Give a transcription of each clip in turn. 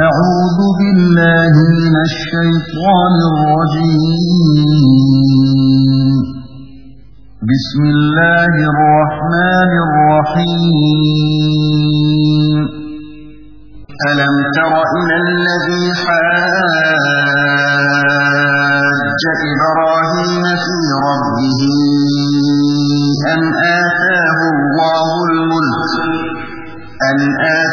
أعوذ بالله من الشيطان الرجيم. بسم الله الرحمن الرحيم. ألم تر إلى الذي حاج إبراهيم في ربه أن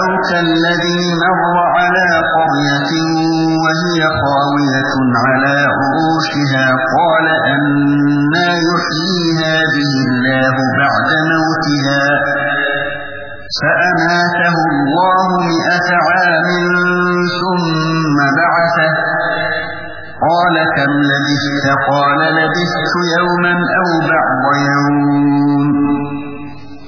أو كالذي مر على قرية وهي خاوية على عروشها قال أنا يحيي هذه الله بعد موتها فأماته الله مئة عام ثم بعثه قال كم لبثت؟ قال لبثت يوما أو بعض يوم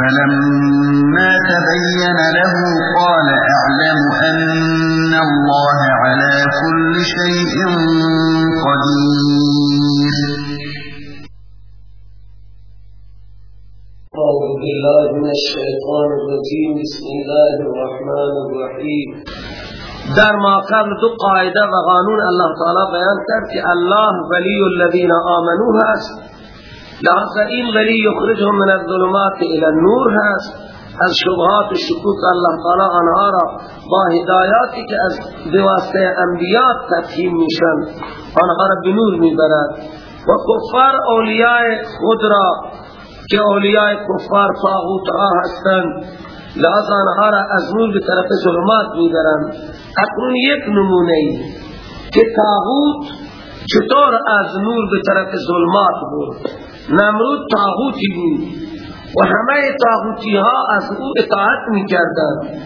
فلما تبين له قال أعلم أن الله على كل شيء قدير. أعوذ بالله من الشيطان الرجيم. بسم الله الرحمن الرحيم. در ما قبل دو قاعدة و قانون الله تعالی بیان کرد که الله ولی الذین آمنوا هست. لحظه این ولی یخرجهم من الظلمات الى النور هست. از شبهات و شکوک الله تعالی آنها را با هدایاتی که از بواسطه انبیاء تفهیم میشن آنها را به نور می‌برد. و کفار اولیاء خود را که اولیاء کفار طاغوت ها هستند لحظه آنها را از نور به طرف ظلمات می‌برند. اکنون یک نمونه ای که طاغوت چطور از نور به طرف ظلمات بود؟ نمرود طاغوتی بود و همه طاغوتی ها از او اطاعت می کردن.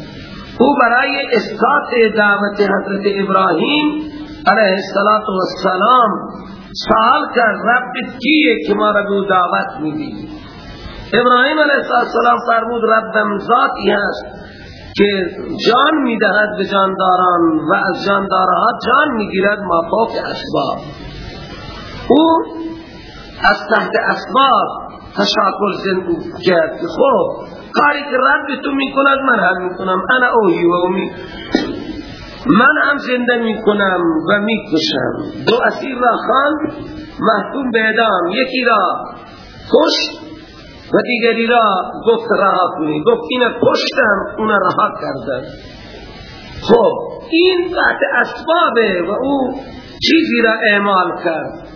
او برای اسقاط دعوت حضرت ابراهیم علیه السلام سوال کرد رب کیه که ما را به دعوت میدی ابراهیم علیه السلام فرمود ربم ذاتی هست که جان می‌دهد به جانداران و از جاندارها جان می‌گیرد ما فوق اسباب او از تحت اسباب تشاکل زندو کرد. خب کاری که رب تو می‌کند من هم می‌کنم. انا اوهی و امی من هم زنده می‌کنم و می‌کشم. دو اسیر را خان محکوم به اعدام. یکی را کشت و دیگری را گفت رها کنی. گفت اینا کشتم اونا رها کردن. خب این تحت اسبابه و او چیزی را اعمال کرد.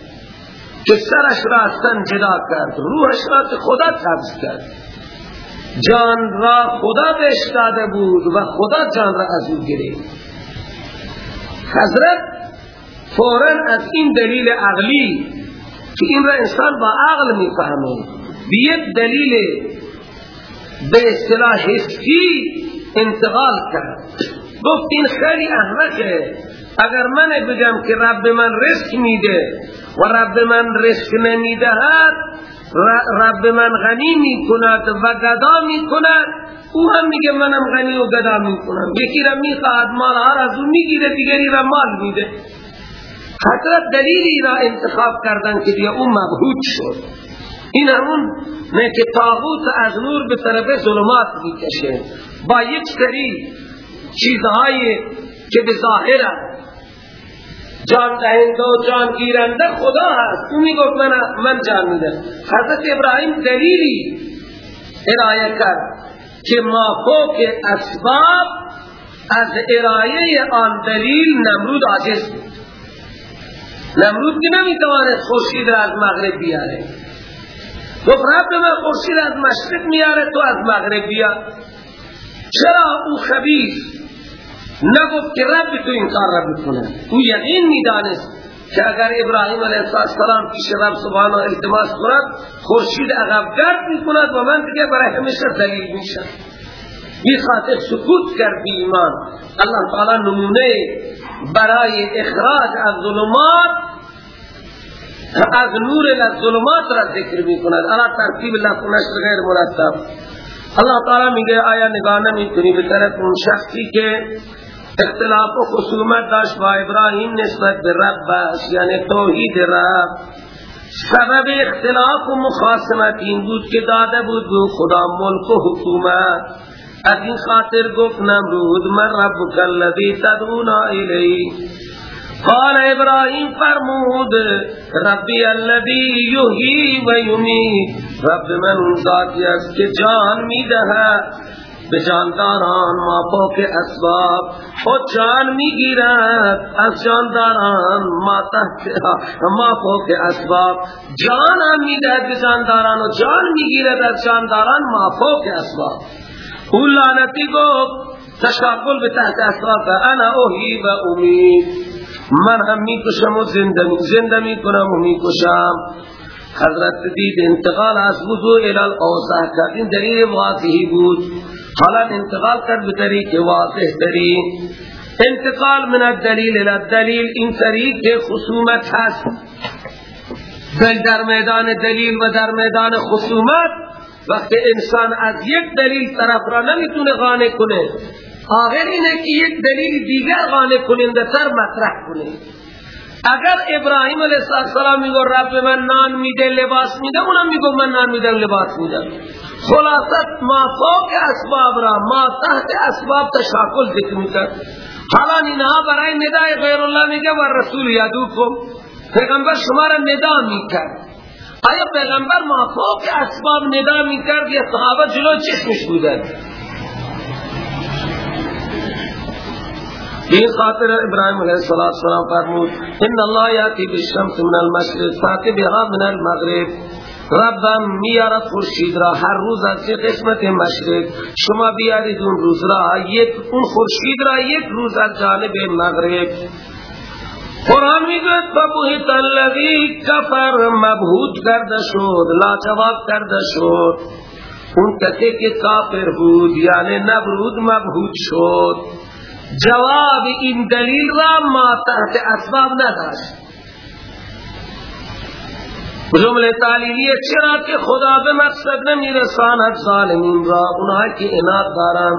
که سرش را از تن جدا کرد. روحش را که خدا قبض کرد. جان را خدا بهش داده بود و خدا جان را از او گرفت. حضرت فورا از این دلیل عقلی که این را انسان با عقل می‌فهمه به یک دلیل به اصطلاح حسی انتقال کرد. گفت این خیلی احمقه. اگر من بگم که رب من رزق میده و رب من رزق نمی‌دهد رب من غنی می‌کند و گدا می‌کند او هم میگه منم غنی و گدا می‌کنم یکی را می‌خواهد مال ها از او می‌گیره دیگری را مال میده حضرت دلیلی را انتخاب کردن که دیگه اون مبهوت شد این همون نه که تاغوت از نور به طرف ظلمات می‌کشه با یک سری چیزهایی که به ظاهره جان دهنده و جان گیرنده خدا هست. او می‌گفت من, من جان میده حضرت ابراهیم دلیلی ارائه کرد که ما فوق اسباب از ارائه آن دلیل نمرود عاجز بود. نمرود که نمی‌تواند خورشید را از مغرب بیاره. گفت رب من خورشید از مشرق میاره تو از مغرب بیار چرا؟ او خبیث. نگفت که رب تو این کار را بکنه. او یقین می‌دانست که اگر ابراهیم علیه السلام پیش رب سبحانه التماس کند خورشید عقب گرد می‌کند و من دیگه برای همیشه دلیل میشه بی خاطر سکوت کرد ایمان. الله تعالی نمونه برای اخراج از ظلمات از نور از ظلمات را ذکر می کند الا ترتیب لفظ غیر مرتب. الله تعالی میگه آیا نگاه نمی به طرف اون شخصی که اختلاف و خصومت داشت با ابراهیم نسبت به رب یعنی توحید رب. سبب اختلاف و مخاصمت این بود که داده بود خدا ملک و حکومت. از این خاطر گفت نمرود من ربک الذی تدعونا الی قال ابراهیم فرمود ربی الذی یحیی و یمیت. رب من اون ذاتی است که جان می‌دهد. به جانداران فوق اسباب خود جان می‌گیرد. از جانداران ما تحت ما فوق اسباب. جان هم می‌دهد به و جان می‌گیرد. از جانداران ما فوق اسباب. اون لعنتی گفت تشاقل به تحت اسباب انا اوهی و امید من هم می‌کشم و زنده می‌کنم و می‌کشم. حضرت دید انتقال از وضوع الال اوسع کرد این دلیل واضحی بود. حالا انتقال کرد به طریق واضح ترین انتقال من الدلیل الى الدلیل این طریق خصومت هست. بل در میدان دلیل و در میدان خصومت وقتی انسان از یک دلیل طرف را نمی‌تونه غانه کنه آخر اینه که یک دلیل دیگر غانه کننده تر مطرح کنه. اگر ابراهیم علیه السلام میگو رب من نان میده لباس میده اونم میگو من نان میده لباس میده خلاصت ما فوق اسباب را ما تحت اسباب تشاکل ذکر می‌کرد حالا اینها برای ندای غیر الله میگه و رسول یادو کن پیغمبر شما را ندا می‌کرد. آیا پیغمبر ما فوق اسباب ندا می‌کرد؟ یا صحابه جلو چشمش بودن. این خاطر ابراهیم علیہ السلام فرمود ان الله یاتی بالشمس من المشرق فاتی بها من المغرب. ربم میارد خورشید را هر روز از یک قسمت مشرق. شما بیارید اون روز را یک اون خورشید را یک روز از جانب مغرب. قرآن می‌گوید فبوهت الذی کفر مبهوت کرده شد لاجواب کرده شد. اون کسی که کافر بود یعنی نبرود مبهوت شد. جواب این دلیل را ما تحت اسباب نداشت جمله تعلیلیه چرا که خدا به مقصد نمیرساند ظالمین را؟ اونها که اناد دارن.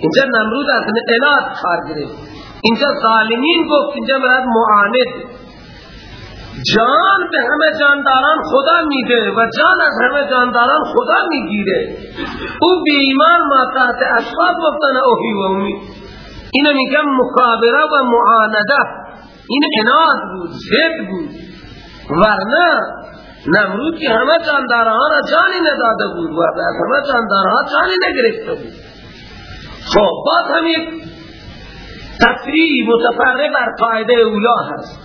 اینجا نمرود از اناد کار گرفت. اینجا ظالمین گفت اینجا مراد معاند. جان به همه جانداران خدا میده و جان از همه جانداران خدا می‌گیره. او بی ایمان ما تحت اسباب گفتن اوهی و امید اینو میگم مخابره و معانده. این اناد بود زد بود. ورنه نمرود که همه جاندارها را جانی نداده بود و از همه جاندارها جانی نگرفته بود. خب باز هم یک تفریح بر قاعده اولا هست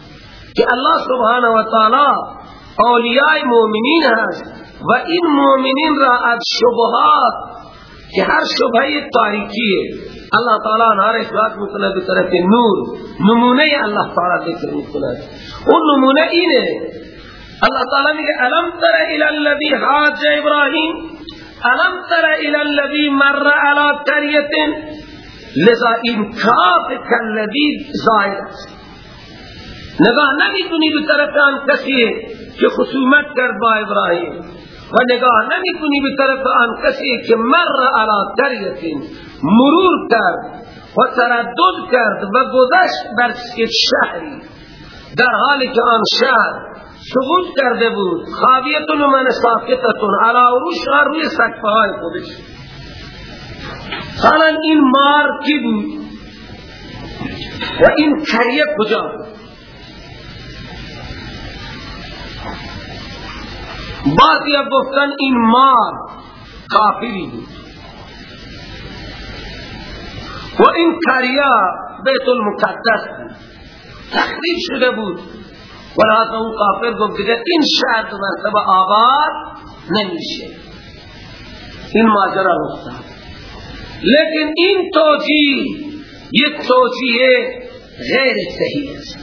که الله سبحانه و تعالی اولیاء مؤمنین هست و این مؤمنین را از شبهات که هر شبهه تاریکیه الله تعالی نار اخلاق مکنا کی طرف نور نمونے اللہ تعالی ذکر مکنا وہ نمونہ ہی نے اللہ تعالی نے ألم تر إلى الذي حاج إبراهيم؟ ألم تر إلى الذي مر على قرية؟ لذا انکاف کالذی ظاہر نگاه نمی کنی به طرف آن کسی که خصومت کرد با ابراهیم و نگاه نمی کنی به طرف آن کسی که مر علا دریتین مرور کرد و تردد کرد و گذشت بر شهری. در حالی که آن شهر سقوط کرده بود خاویتون من ساکتتون علا عروش روی سکفه های خودش. حالا این مار کی بود؟ و این کریه کجا بعضی گفتن این مار کافری بود. و این کریه بیت المقدس بود تخریب شده بود. ولحظه اون کافر گفت دیگه این شهر دو مرتبه آباد نمیشه. این ماجرا رفتن لیکن این توجیه یک توجیه غیر صحیح است.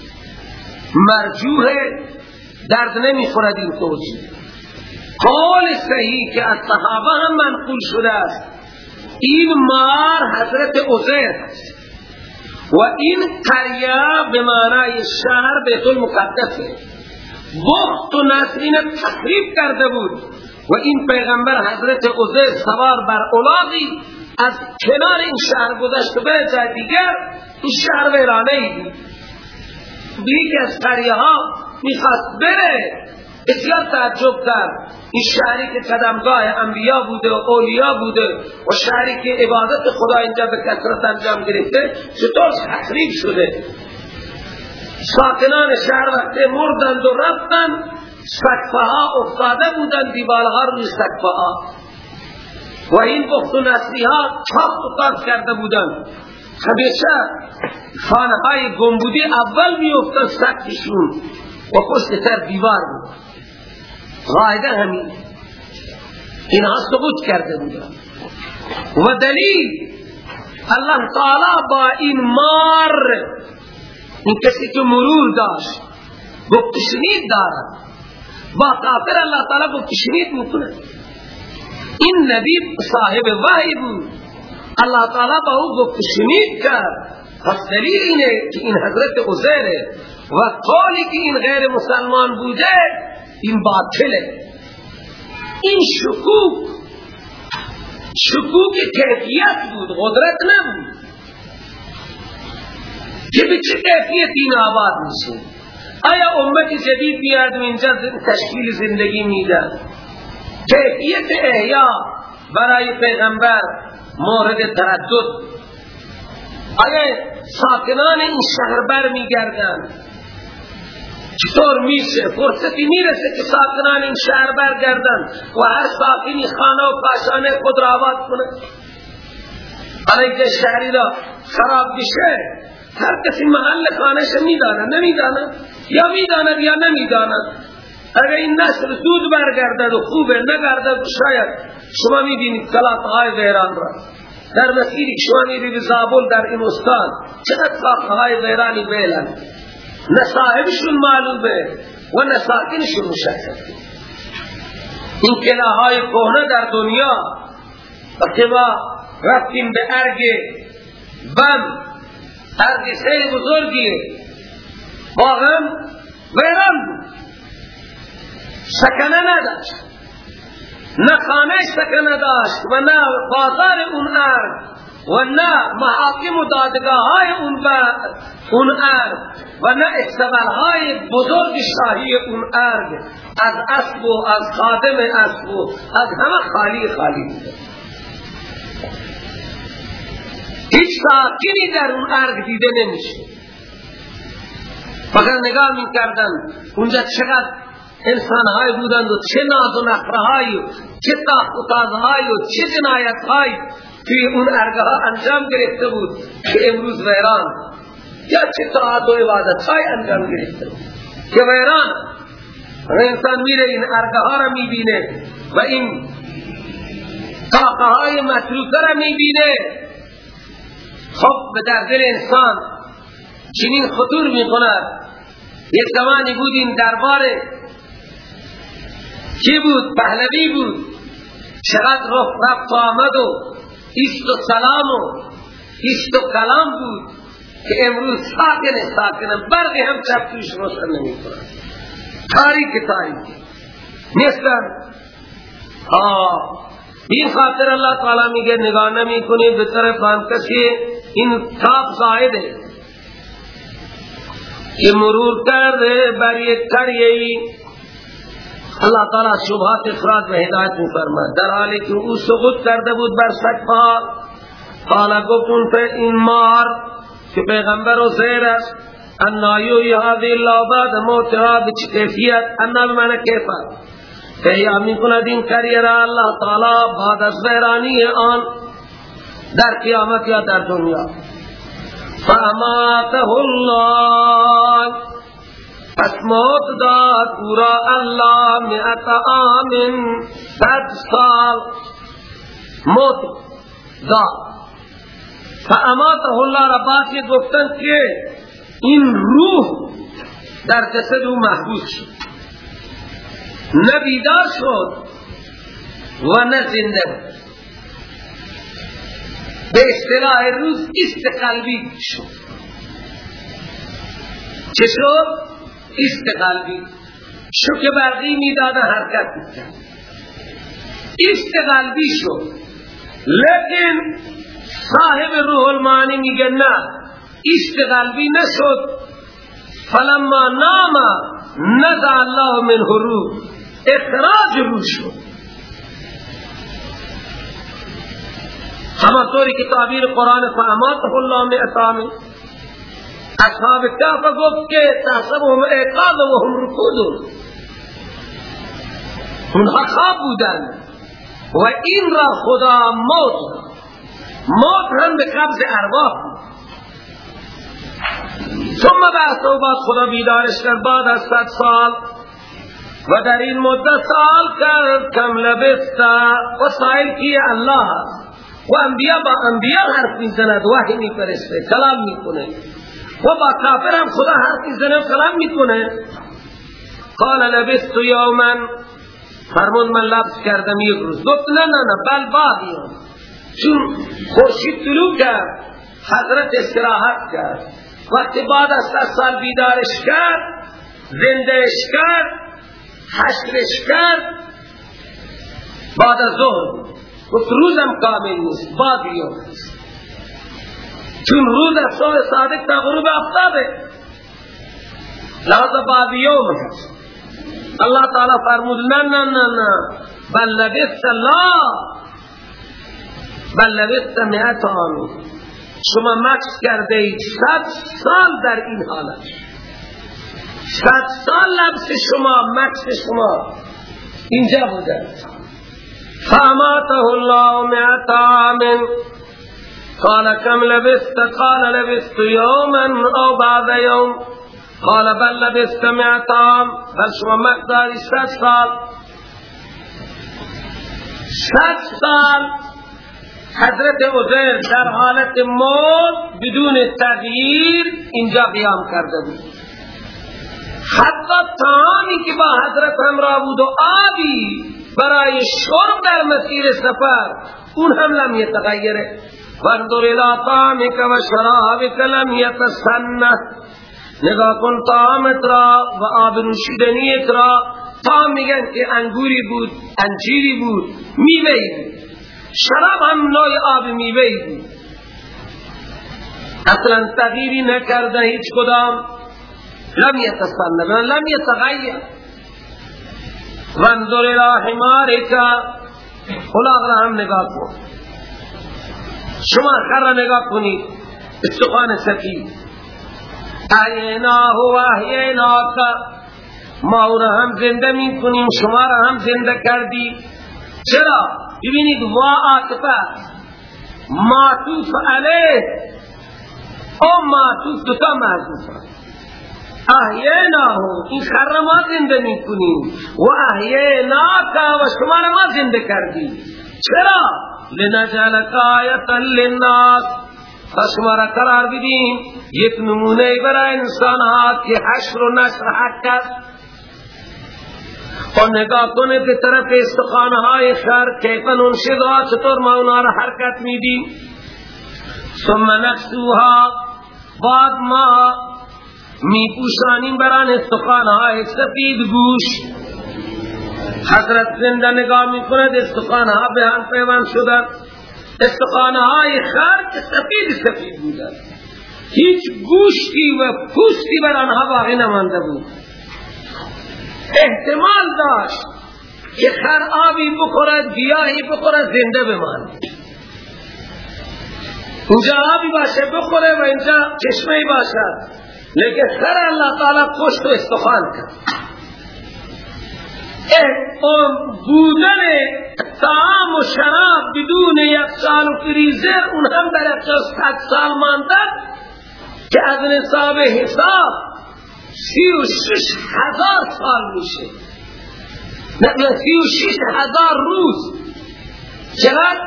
مرجوه درد نمی خورد این توجیه. قول صحیح که از صحابه هم منقول شده است. این مار حضرت عزیر. است و این قریه به معنای شهر بیت المقدسه بخت و نسرین تخریب کرده بود. و این پیغمبر حضرت عزیر سوار بر اولاغی از کنار این شهر گذشت به جای دیگر این شهر ویرانه ای بود از قریه ها می‌خواست بره. بسیار تعجب کرد. این شهری که قدمگاه انبیا بوده و اولیا بوده و شهری که عبادت خدا اینجا به کثرت انجام گرفته چطور تخریب شده؟ ساکنان شهر وقتی مردند و رفتند سقفه ها افتاده بودند دیوالها روی سقفه ها و این بخت و نسلی ها چاپ و کرده بودند. همیشه خانه های گمبودی اول می افتاد سقفشون. و پشت تر دیوار بود. قاعده همین اینها ثبوت کرده بودن و دلیل الله تعالی با این مار این کسی که مرور داشت گفت شنید دارد با کافر الله تعالی گفت شنید می‌کنه. این نبی صاحب وحی بود. الله تعالی با او گفت شنید کرد. پس دلیل اینه که این حضرت عزیره و قولی که این غیر مسلمان بوده این باطله. این شکوک. شکوک کیفیت بود قدرت نبود. که به چه کیفیت این آباد میشه؟ آیا امت جدید بیاد اینجا تشکیل زندگی میدن کیفیت احیا برای پیغمبر مورد تردد. آیا ساکنان این شهر بر میگردن چطور میشه؟ فرصتی می‌رسه که ساکنان این شهر برگردن و هر ساکنی خانه و پاشانه خود را آباد کنه. برای که شهری را خراب بشه هر کسی محل خانهش میدانه نمیدانه یا می‌داند یا نمی‌داند. اگر این نسل زود برگردد و خوبه نگردد شاید شما می‌بینید کلاط های ویران را. در مسیری شما می‌بینید زابل در این استان چقدر ساخت های ویرانی بیلن نه صاحبشون معلومه و نه ساکنشون مشخصه. این کلاهای کهنه در دنیا وقتی ما رفتیم به ارگ بم ارگ خیلی بزرگیه. واقعا ویران بود سکنه نداشت. نه خانه سکنه داشت و نه بازار اون ارگ. و نه محاکم و دادگاه های اون, اون ارگ و احتمال های بزرگ شاهی اون ارگ از اسب و از خادم اسب و از همه خالی خالی بوده. هیچ ساکنی در اون ارگ دیده نمیشه. فقط نگاه می کردن اونجا چقدر انسان های بودند و چه ناز و نفره های چه تاخت و تازه و چه جنایت های توی اون ارگاه انجام گرفته بود که امروز ویران. یا چه طاعت و عبادت های انجام گرفته بود. که ویران. انسان میره این ارگاه ها را می‌بینه و این طاقه های متروکه را می‌بینه. خب به در دل انسان چنین خطور می‌کند. یک زمانی بود این دربار کی بود؟ پهلوی بود. چقدر رفت آمد و ایست و سلام و ایست و کلام بود که امروز ساکن ساکن برقی هم چپ توش روشن نمی کنن تاریک تاریک. نیستن این خاطر اللہ تعالی میگه نگاه نمی کنی به طرف کسی این تاب زائد ہے که مرور کرده بر یک اللہ تعالی شبهات افراد و هدایت میفرماد در حالی که او سقوط کرده بود بر سقفا قال گفتون پر این مار که پیغمبر و زیر است انایو یهادی اللہ بعد موتها بچ کیفیت انا بمعنی کیفت که می کند این کریر اللہ تعالی بعد از ویرانی آن در قیامت یا در دنیا. فاماته الله. پس موت داد پورا اللہ مئت آمن صد سال موت داد. فاماته الله را باقی گفتن که این روح در جسد او محبوس شد. نه بیدار شد و نه زنده به اصطلاح روز استقلبی شد. چه شد؟ استقلبی شو که برقی می‌داده حرکت می‌کرد. استقلبی شد. لیکن صاحب روح المانی میگه نه استقلبی نشد. فلما نام نزع الله من روح. اخراج روح شد. طوری که تعبیر قرآن فهماته الله میں اصحاب کهف گفت که تحسبهم اعقاب و هم رکود. اونها خواب بودن و این را خدا موت موت هم به قبض ارواح ثم بعد بعد خدا بیدارش کرد بعد از سال و در این مدت سال کرد کم لبستا و سائل کی الله و انبیاء با انبیاء حرف می زند وحی می پرسته کلام می کنه و با کافر هم خدا حرف می زند کلام می کنه قال لبست یوما. فرمون من لبس کردم یک روز. گفت نه نه نه. بل بعد چون خورشید طلوع کرد. حضرت استراحت کرد. وقتی بعد از سال بیدارش کرد زندهش کرد حشرش کرد بعد از ظهر گفت روزم کامل نیست. یوم چون روز از صبح صادق تا غروب افتابه لحظه بعد یوم اللہ تعالی فرمود نه نه نه نه. بل لبست الله بل لبست مئت آنو شما مکس کرده اید سال در این حالت. صد سال لبس شما مکس شما. اینجا بوده. فاماته الله مئت آمن قال كم لبست؟ قال لبست يوما او بعد يوم. قال بل لبست مئت آم بل شما مقداری صد سال. صد سال. حضرت عزیر در حالت موت بدون تغییر اینجا قیام کرده بود. حتی تانی که با حضرت همراه بود و آبی برای شرب در مسیر سفر اون هم لم یتغیره. فاندر الى طعامك و شرابك لم یتسنه نگاه کن طعامت را و آب نوشیدنیت را طعام میگن که انگوری بود انجیری بود میوهی بود. شراب هم نوع آب میوه بود. اصلا تغییری نکرده هیچ کدام. لم یتسلم لم یتغیر. وانظر الى حمارک خلاق را هم نگاه کن. شما خر را نگاه کنید. استخوان سکی احیناه و احیناک ما او را هم زنده می کنیم شما را هم زنده کردی چرا؟ ببینید وا آتفه معطوف علیه. او معطوف دوتا محضوفه احیینا این خر ما زنده می کنیم و احیینا کا و شما ما زنده کردی چرا لنجعلک آیتا للناس فشما را قرار بدیم یک نمونه برای انسان ها که حشر و نشر حق اور نگاه کنه به طرف استخانه های شهر کیفن اون شدا چطور ما اونا را حرکت میدیم ثم نفسوها بعد ما می پوشانیم بران استخانه های سفید گوش حضرت زنده نگاه می کند استخانه ها به هم پیوان شدن استخانه های خر که سفید سفید بودن هیچ گوشتی و پوستی بر آنها باقی نمانده بود. احتمال داشت که خر آبی بخورد گیاهی بخورد زنده بماند. اینجا آبی باشه بخوره و اینجا چشمه باشد. لیکن خر اللہ تعالی پشت و استخوان کرد. بودن تعام و شراب بدون یک سال و فریزر اون هم در یک سال ماندد که از نصاب حساب سی و شش هزار سال میشه. نه سی و شش هزار روز. چقدر؟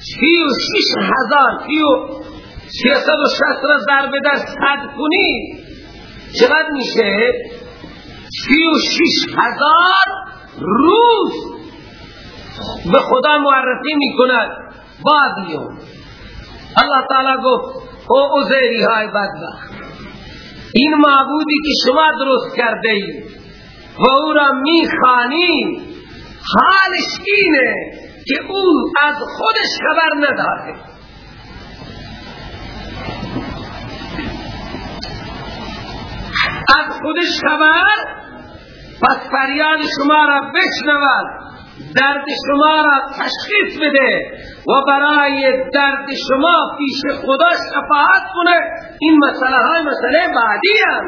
سی و شش هزار. سی و سیصد و شست را ضرب در صد کنی. چقدر میشه؟ سی و شش هزار روز به خدا معرفی بعد یوم الله تعالی گفت او ازیری های بدبخت این معبودی که شما درست کرده ای و او را میخانی حالش اینه که او از خودش خبر نداره از خودش خبر پس فریاد شما را بشنود درد شما را تشخیص بده و برای درد شما پیش خدا شفاعت کنه. این مسئله های مسئله بعدی هم.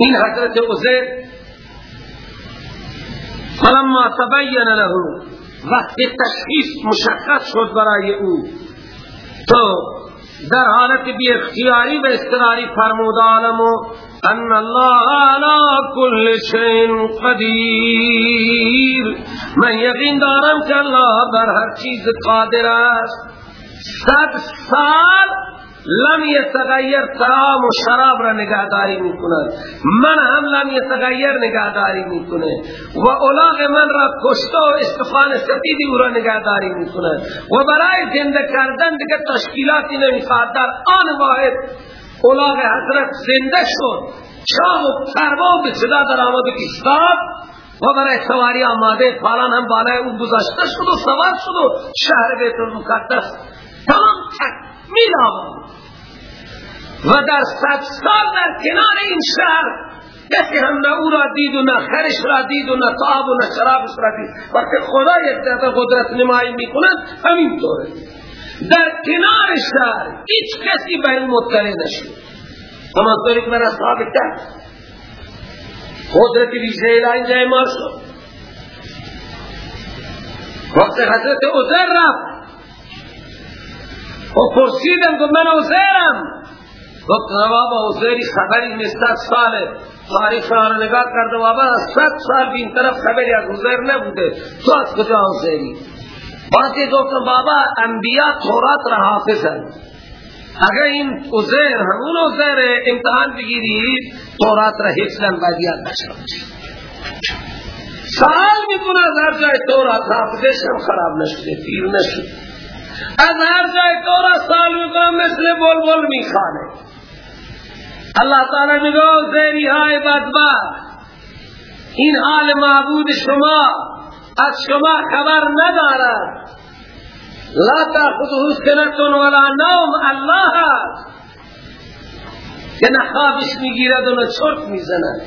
این حضرت عزیر فلما تبین له وقتی تشخیص مشخص شد برای او. تو در حالت بی اختیاری و استراری فرمود عالمو ان الله على كل شيء قدیر. من یقین دارم که الله بر هر چیز قادر است. صد سال لم يتغیر طعام و شراب را نگهداری می‌کند. من هم لم يتغیر نگهداری می‌کنه. و اولاغ من را کشته و استفان سفیدی او را نگهداری می‌کند. و برای زنده کردن دیگر تشکیلاتی نمی‌خواد در آن واحد اولاغ حضرت زنده شد. چاه و پروا به صدا در آمد ایستاد و برای سواری آماده پالان هم بالای اون گذاشته شد و سوار شد و شهر بیت المقدس تمام آمد و در صد سال در کنار این شهر کسی هم نه او را دید و نه خرش را دید و نه طعام و نه شرابش را دید وقتی خدا یک دفعه قدرت نمایی می‌کند همین طوره در کنار شهر هیچ کسی به این مطلع نشد. اما طوری که من اصحاب ده قدرت ویژه الهی اعمال شد. وقت حضرت عزر رفت و پرسیدم که من عزرم گفت بابا حسینی خبری نستد ساله. تاریخ را نگاه کرده بابا ست سال بین طرف خبری از حسین نبوده. تو از کجا حسینی باقی گفتم بابا انبیاء تورات را حافظن. اگر این عزیر همون عزیر امتحان بگیری تورات را حفظن باید یاد نشد سال می‌کنه از هر جای تورات حافظش خراب نشده پیر نشد از هر جای تورات سال می‌کنه مثل بلبل میخانه اللہ تعالی میگو زیری های بدبخت این حال معبود شما از شما خبر ندارد. لا تاخذه سنتون ولا نوم الله که نه خوابش می‌گیرد و نه می‌زند.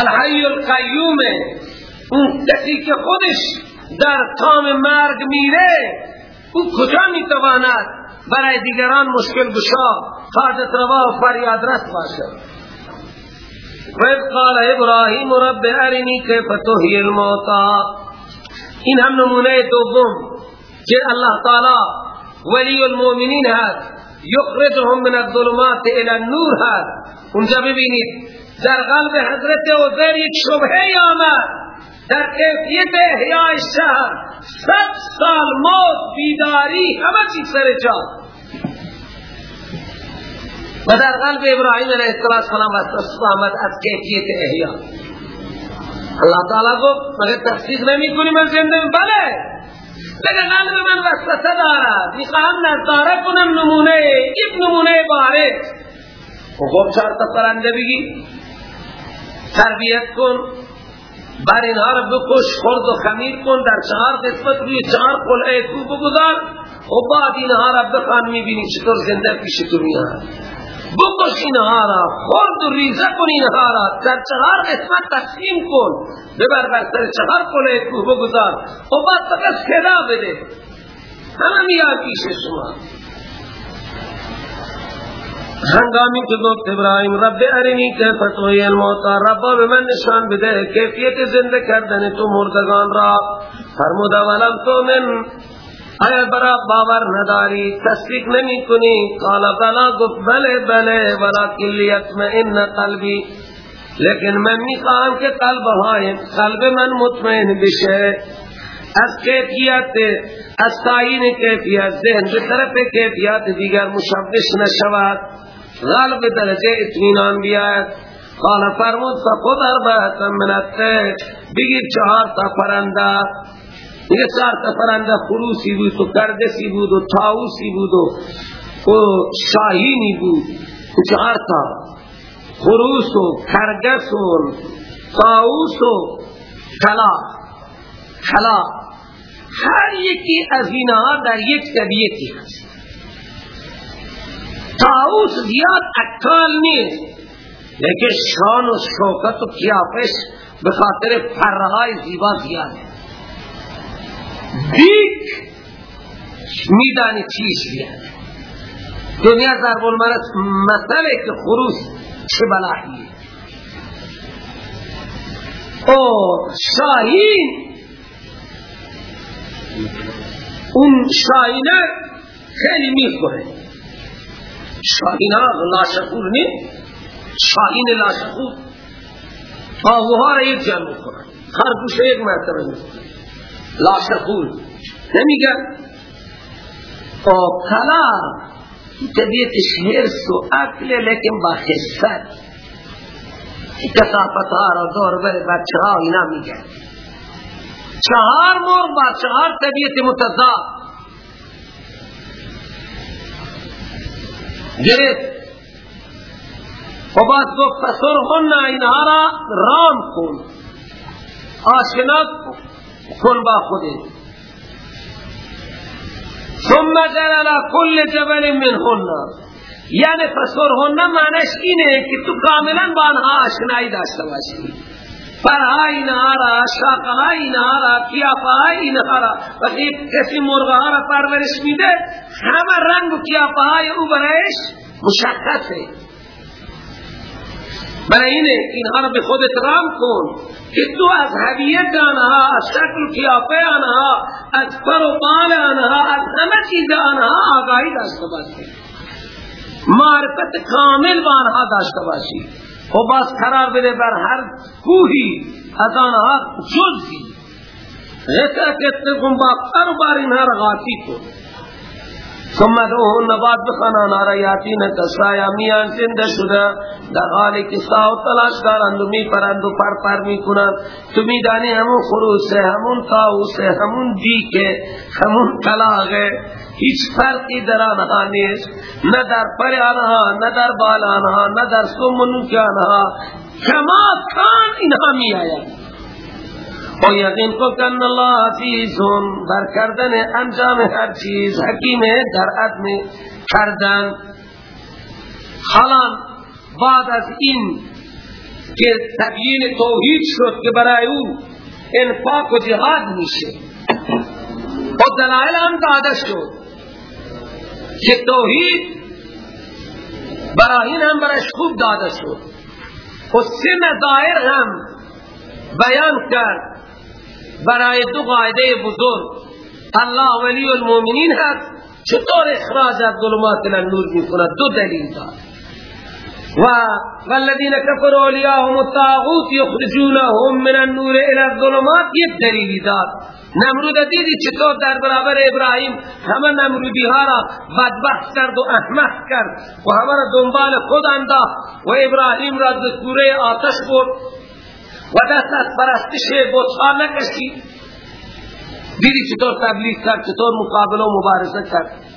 الحی القیوم اون کسی که خودش در تام مرگ میره او کجا می‌تواند برای دیگران مشکل گشا؟ حاجت روا و فریاد رس باشد وید قال ابراهیم رب ارنی کیف تحیی الموتا این هم نمونه دوم که الله تعالی ولی المؤمنین هست. یخرجهم من الظلمات الى النور هست. اونجا ببینید در قلب حضرت عزیر یک شبهه آمد. در کیفیت احیاء شهر ست سال موت بیداری همه چی سر جا. و در قلب ابراهیم علیه السلام آمد از کیفیت احیاء اللہ تعالی گفت مگر تفسیر نمی کنی من زنده بله. لیکن قلب من وسوسه دارد. می‌خواهم نظاره کنم نمونه یک نمونه بارد و خب چهار تا پرنده بگی تربیت کن. بر اینها را بکش خرد و خمیر کن در چهار قسمت روی چهار قلعه تو بگذار. و بعد اینها را بخوان می‌بینی چطور زنده پیش تو میاد. بکش اینها را خرد و ریزه کن اینها را. در چهار قسمت تقسیم کن. ببر بر سر چهار قلعه تو بگذار. و بعد فقط صدا بده. همه میاد پیش شما. هنگامی که گفت ابراهیم رب ارینی که فتوی الموتا ربا به من نشان بده کیفیت زنده کردن تو مردگان را. فرمود ولم تو من آیا برا باور نداری تصدیق نمی کنی؟ قال بلا. گفت بله بله ولیکن لیتمئن قلبی. لیکن من می خواهم که قلب های قلب من مطمئن بشه. از کیفیت از تعیین کیفیت ذهن به طرف کیفیت دیگر مشبش نشود. غالب درجه اطمینان بیاد. قال فرمود فخذ اربعه من الطير بگیر چهار تا پرنده. دیگه چهار تا پرنده خروسی بود و کردسی بود و تاوسی بود و شاهینی بود. چهار تا خروس و کرگس و تاوس و کلا کلا هر یکی از اینها در یک طبیعتی هست. تاوس زیاد اکال نیست. لیکن شان و شوکت و کیافش بخاطر پرهای زیبا زیاد ہے دیک میدانی زیاد ہے دنیا ضرب المرس مثل که خروس چه بلاحیه او شاهین. اون شاهینه خیلی می‌خوره. شاهینه لاشکور نی شاهین لاشکور آهوها را یک جمع کنن خرگوش یک مرتبه می‌کنن. لاشکور نمیگن. او کلا طبیعتش حرس و عقل لیکن با خصت کسافت ها را دور بر بچه ها اینا میگن. چهار مرغ با چهار طبیعت متضاد. گرفت. و بعد گفت فسرهن اینها را رام کن. آشنا کن با خودت. ثم جلل كل جبل منهن یعنی فسرهن معنیش اینه که تو کاملا با آنها آشنایی داشته باشی. پرهای اینها را شاقهای اینها را کیافهای اینها را وقتی کسی مرغها را پرورش میده همه رنگ و کیافهای او برایش مشخصه برای اینه اینها رو به خودت رام کن که تو از هویت آنها از شکل کیافه آنها از پر و آنها از همه چیز آنها آگاهی داشته باشی معرفت کامل با آنها داشته باشی و باز قرار بده بر هر کوهی از آنها جزی غطه که تکن با پر بار اینها را غاطی کن ثم دعوهن بعد بخنان آرا یاتین کسایا میان زنده شده. در حالی که تلاش دارند و می پرند و پر پر می کنند تو می دانی همون خروسه همون تاوسه همون دیکه همون کلاغه هیچ فرقی در آنها نیست. نه در پر آنها نه در بال آنها نه در سمنوک آنها. کما کان اینها می آید. و یقین کو کن اللہ حفیظون بر کردن انجام هر چیز حکیم در عدم کردن. حالا بعد از این که تبیین توحید شد که برای او انفاق و جهاد میشه. و دلائل هم داده شد. که توحید برای هم برایش خوب داده شد. و سه نظائر هم بیان کرد برای دو قاعده بزرگ. الله ولی المؤمنین هست. چطور اخراج از ظلمات النور می‌کند؟ دو دلیل دار و والذین کفروا اولیاءهم الطاغوت یخرجونهم من النور الى الظلمات یک دلیلی داد. نمرود دیدی چطور در برابر ابراهیم؟ همه نمرودی ها را بدبخت کرد و احمق کرد و همه را دنبال خود انداخت و ابراهیم را ذکوره آتش برد و دست از پرستش بطها نکشید. دیدی چطور تبلیغ کرد چطور مقابله و مبارزه کرد؟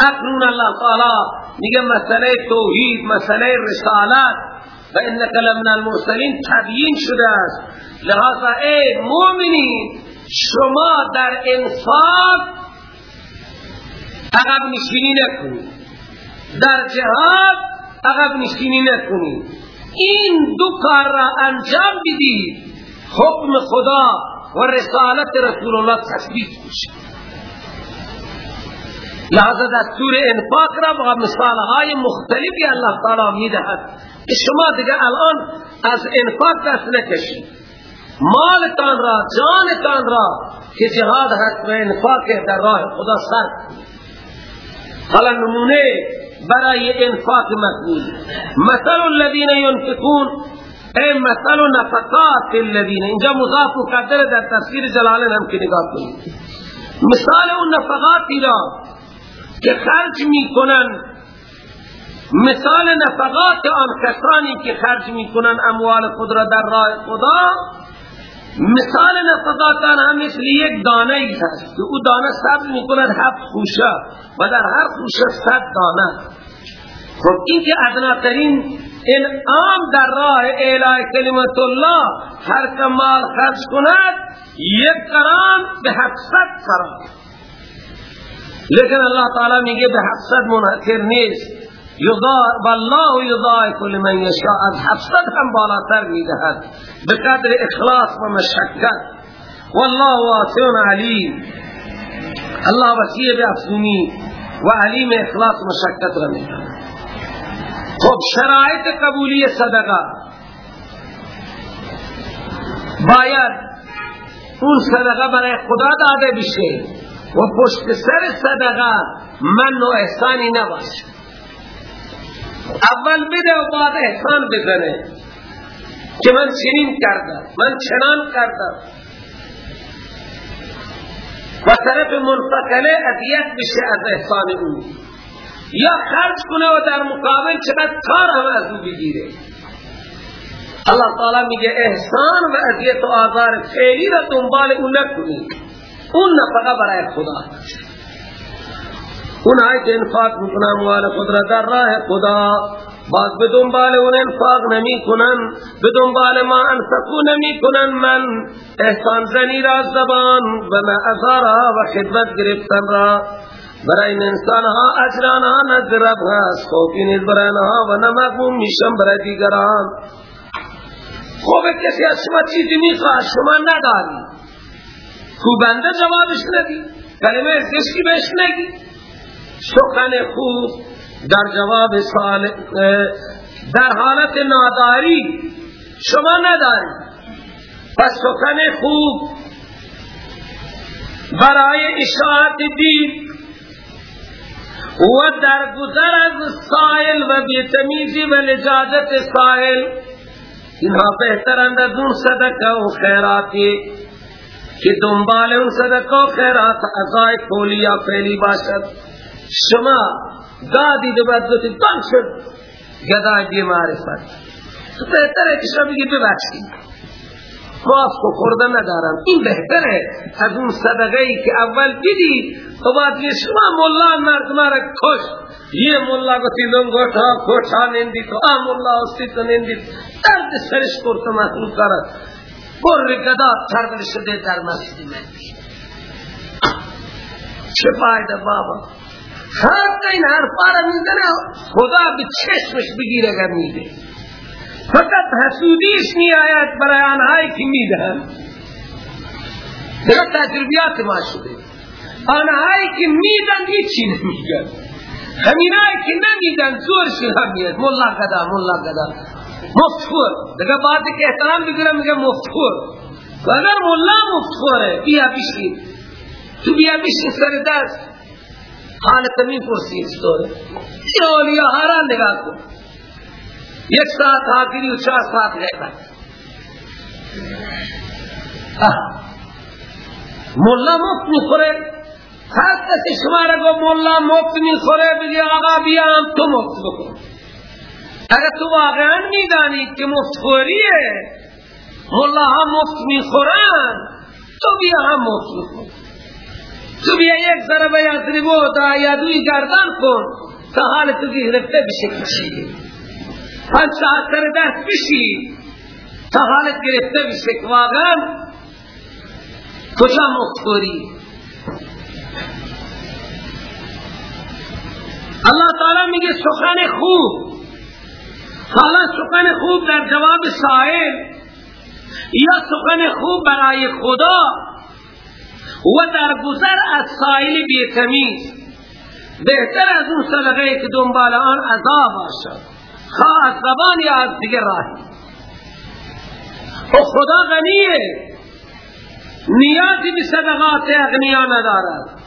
اکنون الله تعالی میگه مسئله توحید مسئله رسالت و انک لمن المرسلین تبیین شده است لحاظا ای مؤمنین شما در انفاق عقب نشینی نکنید در جهاد عقب نشینی نکنید این دو کار را انجام بدید حکم خدا و رسالت رسول الله تثبیت میشه لحظه دستور انفاق را و مثال های مختلفی الله تعالی می‌دهد. که شما دیگه الان از انفاق دست نکشید. مالتان را جانتان را که جهاد هست و انفاق در راه خدا سر. حالا نمونه برای انفاق مقبول. مثل الذين ينفقون ای مثل نفقات الذين اینجا مضاف مقدر در تفسیر جلالین هم که نگاه کنید. مثال اون نفقاتی را که خرج می‌کنن. مثال نفقات آن کسانی که خرج می‌کنن اموال خود را در راه خدا مثال نفقات هم مثل یک دانه ای هست که او دانه سبز می‌کند هفت خوشه و در هر خوشه صد دانه. خب این که ادناترین انعام در راه اعلای کلمت الله هر کمال خرج کند یک قران به هفتصد قران. لیکن اللہ تعالی میگه به هفتصد منحصر نیست والله یضاعف لمن یشاء از هفتصد هم بالاتر میدهد. به قدر إخلاص و مشکت والله واسع علیم. الله وسیع به افزونی و علیم إخلاص و مشکت را میدهد خب شرایط قبولی صدقه. باید اون صدقه برای خدا داده بشه. و پشت سر صدقه من و احسانی نباشه اول بده و بعد احسان بزنه. که من چنین کردم من چنان کردم. و طرف منفقله اذیت بشه از احسان اون یا خرج کنه و در مقابل چقدر کار هم از او بگیره. اللہ تعالی میگه احسان و اذیت و آزار فعلی را دنبال اون نکنی اون نفقه برای خدا. اون که انفاق می‌کنن اموال خود را در راه خدا. باز به دنبال اون انفاق نمی کنن به دنبال ما انفقو نمی کنن من احسان زنی را زبان و ازارا و خدمت گرفتن را. برای این انسان ها اجران ها نظرب هست. خوفی نیز برای آنها و نمقبوم میشم برای دیگران. خوب کسی از شما چیزی می‌خواه شما نداری. خوبنده جوابش ندی کلمه زشکی بهش نگی. سخن خوب در جواب سال در حالت ناداری شما نداری. پس سخن خوب برای اشاعت دین و در گذر از سائل و بیتمیزی و لجاجت سائل اینها بہترند از اون صدقه و خیراتی که دنبال اون و خیرات ازای پولی یا فعلی باشد. شما دادی دو بدلتی دن شد. گدای بی معرفت. تو بہتر ہے کہ شما بگی ببخشید. خواست کو خورده ندارم. این بهتره از اون صدقه ای که اول دیدی و بعد یه شما مولا مرد را کش یه مولا گوتی لنگوت ها کش ها نندی تو. آم مولا استی تو نندی. درد سرش کرتا محلول کرد بر گدا ترد شده در مسجد مندی چه فایده بابا حتی این حرفا را می‌زنه خدا به چشمش بگیر اگر میده فقط حسودیش می آید برای آنهایی که می دهن دیگر تجربیات ما شده آنهایی که می دن هیچی نمیگن همینایی که نمیدن زورشون هم میاد ملا قدا ملا قدا مفتخور دیگر بعد که احترام بگیرم میگه مفتخور و اگر ملا مفتخوره بیا بشی تو بیا بشی سر دست. حالت می پرسی اس طوره یہ اولیاء حران نگاه کن. یک ساعت حاضری و چهار ساعت غیبت. مولا مفت می‌خوره. هر کسی شما را گو مولا مفت می‌خوره بگی آقا بیا هم تو مفت بکن. اگر تو واقعا میدانی که مفت خوریه مولا ها مفت می‌خورن تو بیا هم مفت بکن تو بیا یک ضربه یا ضربو دا یا دوی گردن کن تا حال تو گرفته بشه کشیده پنج ساعت سر دست بشی تا حالت گرفته بشه که واقعا کجا مختوری اللہ تعالی میگه سخن خوب. حالا سخن خوب در جواب سائل یا سخن خوب برای خدا و در گذر از سائل بیتمیز بهتر از اون صدقه که دنبال آن عذاب باشد. خواه از زبان یا از دیگر راهی و خدا غنیه. نیازی به صدقات اغنیا ندارد.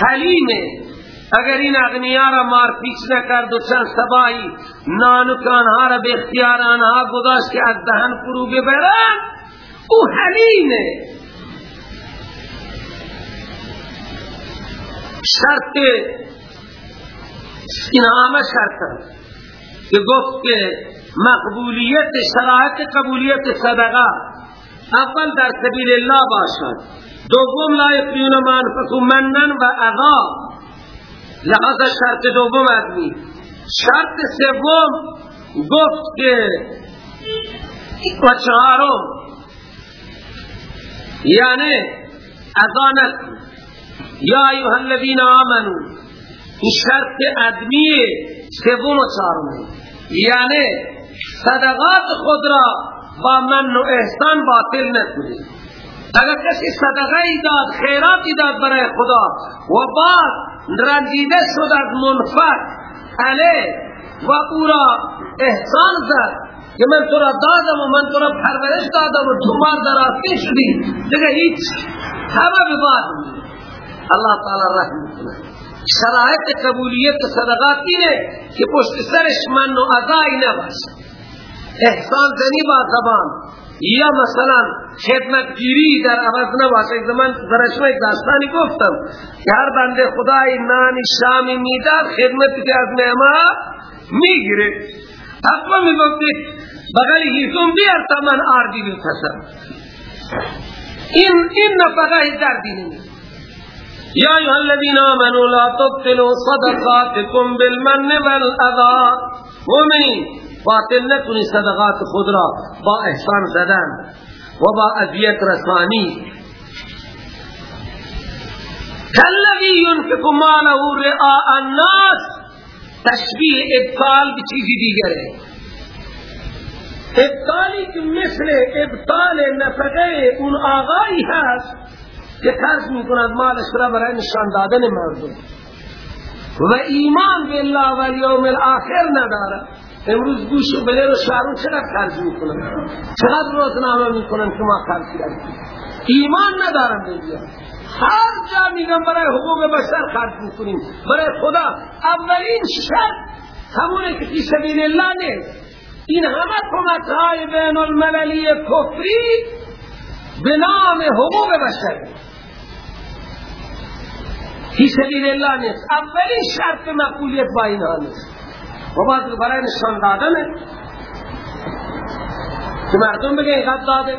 حلیمه. اگر این اغنیا را مار پیچ نکرد و چند سبایی نانک آنها را به اختیار آنها گذاشت که از دهن فرو ببرن او حلیمه. شرط این همه شرط که گفت که مقبولیت شرایط قبولیت صدقه اول در سبیل الله باشد. دوم لا یقیون ما منن و اغا. لحظه شرط دوم ادمی شرط سوم گفت که و چهارم یعنی اذانت یا ایها الذین آمنو این شرط ادمی سوم و چهارم. یعنی صدقات خود را با من و احسان باطل نکنید. اگر کسی صدقه ای داد خیرات ای داد برای خدا و بعد رنجیده شد از منفق علیه و او را احسان زد که من تو را دادم و من تو را پرورش دادم و تو مار در آسین شدی. دیگه هیچ همه بباد اللہ تعالی رحم کنه شرایط قبولیت صدقات اینه که پشت سرش من و ادائی نباشه. احسان زنی با زبان. یا مثلا خدمت گیری در عوض نباشه زمان برشما ایک داستانی گفتم که هر بنده خدای نانی شامی می‌داد خدمت که از مهمان می‌گیره. اقوام می‌گفتی بغلی هیزم بیار تا من آردی بپسم این این نفقه دردی نمید یا ایها الذین آمنوا لا تبطلوا صدقاتکم بالمن والاذى مؤمنین باطل نکنی صدقات خود را با احسان زدن و با اذیت رسانی. کلذی ينفق ماله رئاء الناس. تشبیه ابطال به چیزی دیگره ابطالی مثل ابطال نفقه اون آقایی هست که خرج می کند مالش را برای نشان دادن مردم. و ایمان بالله و الیوم الاخر نداره امروز گوش و بله و شهرون چقدر خرج می‌کنن چقدر روزنامه می‌کنن که ما خرج کردیم ایمان ندارم بگیم هر جا میگم برای حقوق بشر خرج می‌کنیم. برای خدا اولین شرط همونه که فی سبیل الله نیست. این همه کمک های بین المللی کفری به نام حقوق بشر. فی سبیل الله نیست. اولین شرط مقبولیت با این ها نیست. و بعد برای نشان دادنه. که مردم بگه اینقدر داده.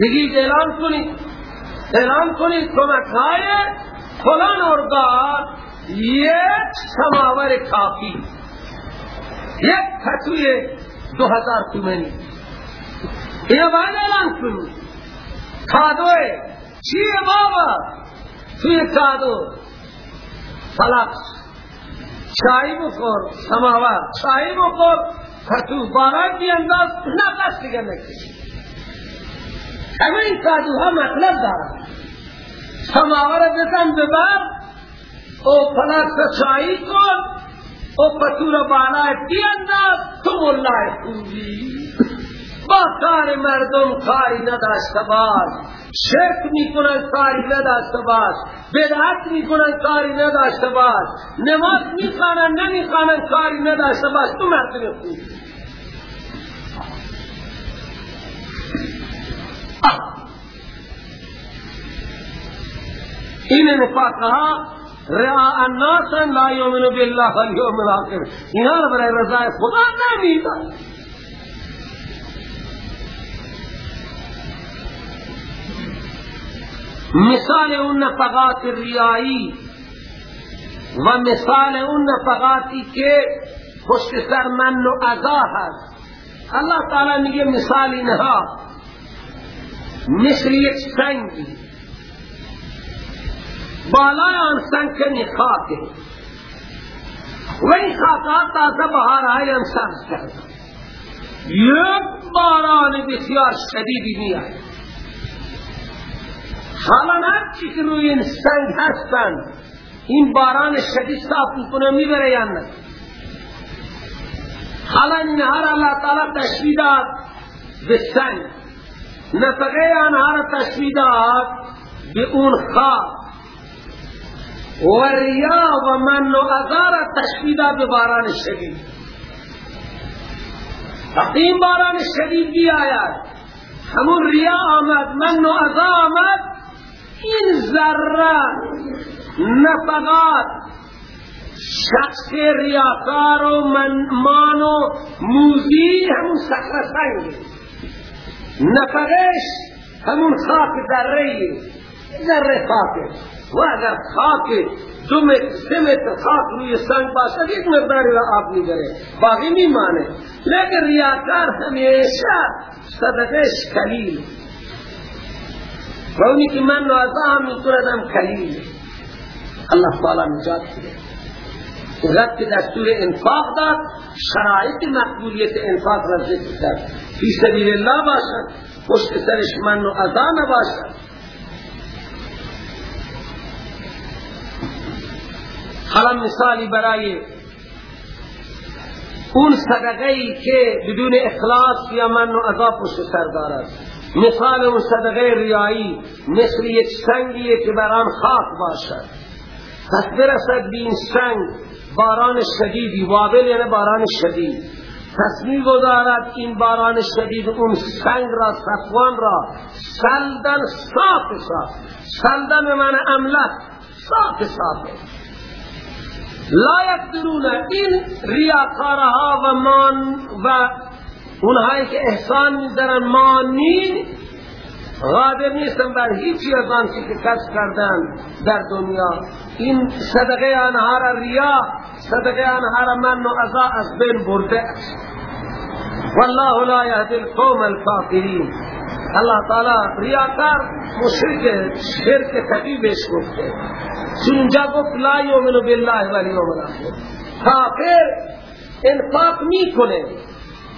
بگید اعلان کنید اعلان کنید کمک های فلان ارگان یک سماور کافی. یک پتوی دو هزار تومنی اینو باید اعلان کنید کادوه چیه بابا؟ توی کادو. فلقس چای بخور. سماور چای بخور. فتو باران بی انداز نفس دیگه نکشی. همه این کادوها مطلب دارن. سماور بزن ببر او پلاس چایی کن. او فتو را بالای بی انداز تو ملای خوبی. با کار مردم کاری نداشته باش. شرک می‌کنن کاری نداشته باش. بدعت می‌کنن کاری نداشته باش. نماز می‌خوانن نمی‌خوانن کاری نداشته باش. تو مردم خوب این نفاقها رعا الناس لا یؤمنو بالله والیوم الاخر اینا را برای رضای خدا نمیدن. مثال اون نفقات ریایی و مثال اون نفقاتی که پشت سر من و عذا هست. اللہ تعالی میگه مثال اینها. مثل یک سنگی. بالای آن سنگ کنی خاکه و این خاکات تازه بهارهای هم سبز کرد. یک باران بسیار شدیدی میاد حالا هر چی که روی این سنگ هستن این باران شدید صاف می‌کنه می‌بره یا نه حالا این هر اللہ تعالی تشبیه داد به سنگ نفقه آنها را تشبیه داد به اون خواب و ریا و من و ازا را تشبیه داد به باران شدید وقتی باران شدید بیاید همون ریا آمد من و ازا آمد این ذره نفقات شخص ریاکار و من و موزی همون سخر سنگه نفقش همون خاک ذره ذره خاکه و اگر خاک دو متر سه متر خاک روی سنگ باشد یک مقداری را آب میگره باقی میمانه. لیکن ریاکار همیشه صدقش کلیل. و اونی که من نوازا هم می‌کردم کلیل الله تعالی نجات رب که دستور انفاق داد شرایط مقبولیت انفاق را ذکر کرد فی سبیل الله باشد پشت سرش من و اذا نباشد حالا مثالی برای اون صدقه ای که بدون اخلاص یا من و اذا پشت سر دارد. مثال اون صدقه ریایی مثل یک سنگیه که بران خاک باشد. پس برسد به این سنگ باران شدیدی وابل یعنی باران شدید. تصمیم گذارد این باران شدید اون سنگ را صفوان را سلدن صاف صاف سلدن به من املت صاف صاف لا یقدرون این ریاکارها و مان و اونهایی که احسان می‌ذارن مانین قادر نیستن بر هیچی از آنچه که کسب کردن در دنیا. این صدقه آنها را ریا صدقه آنها را من و از بین برده والله لا یهدی القوم الكافرین اللہ تعالی ریاکار مشرک شرک تقی بیش گفته. سنجا گفت لا یومن بالله والیوم الاخر. کافر انفاق می کنه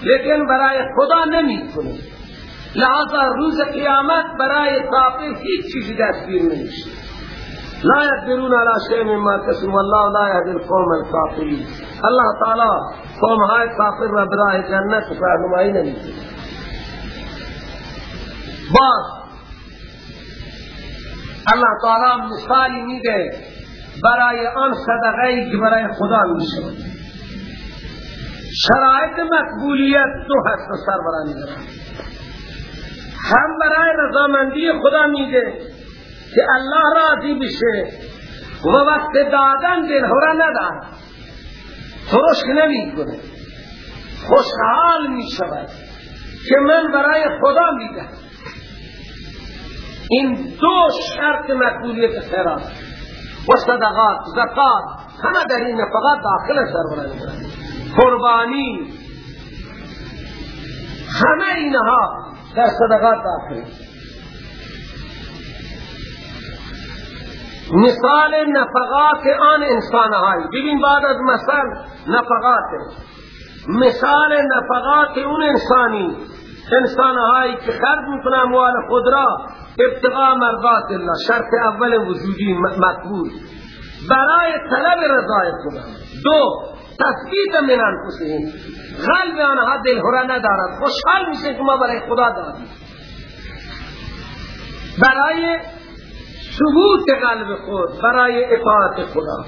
لیکن برای خدا نمی کنه لہذا روز قیامت برای کافر هیچ چیزی دستگیر نمیشه. لا یقدرون علی شیء مما کسبوا والله لا یهدی القوم الكافرین. الله تعالی قوم های کافر را برای جنت راهنمایی نمیده باز الله تعالی مثالی میده برای آن صدقه که برای خدا میشه شرایط مقبولیت دو هست سر برای هم برای رضامندی خدا میده که الله راضی بشه و وقت دادن دلهوره ندار ترشک نمی کنه خوشحال می شود که من برای خدا میدم این دو شرط مقبولیت خیرات. و صدقات زکات همه در این نفقات داخل سر قربانی. همه اینها در صدقات داخل. مثال نفقات آن انسان هایی ببین بعد از مثال نفقات. مثال نفقات اون انسانی. انسان هایی که خرج می‌کنه اموال خود را ابتغاء مرضات الله. شرط اول وجودی مقبول برای طلب رضای خدا. دو تثبیت من انفسهم. قلب آنها دلهره ندارد. خوشحال میشه که ما برای خدا دادیم برای ثبوت قلب خود برای اطاعت خدا.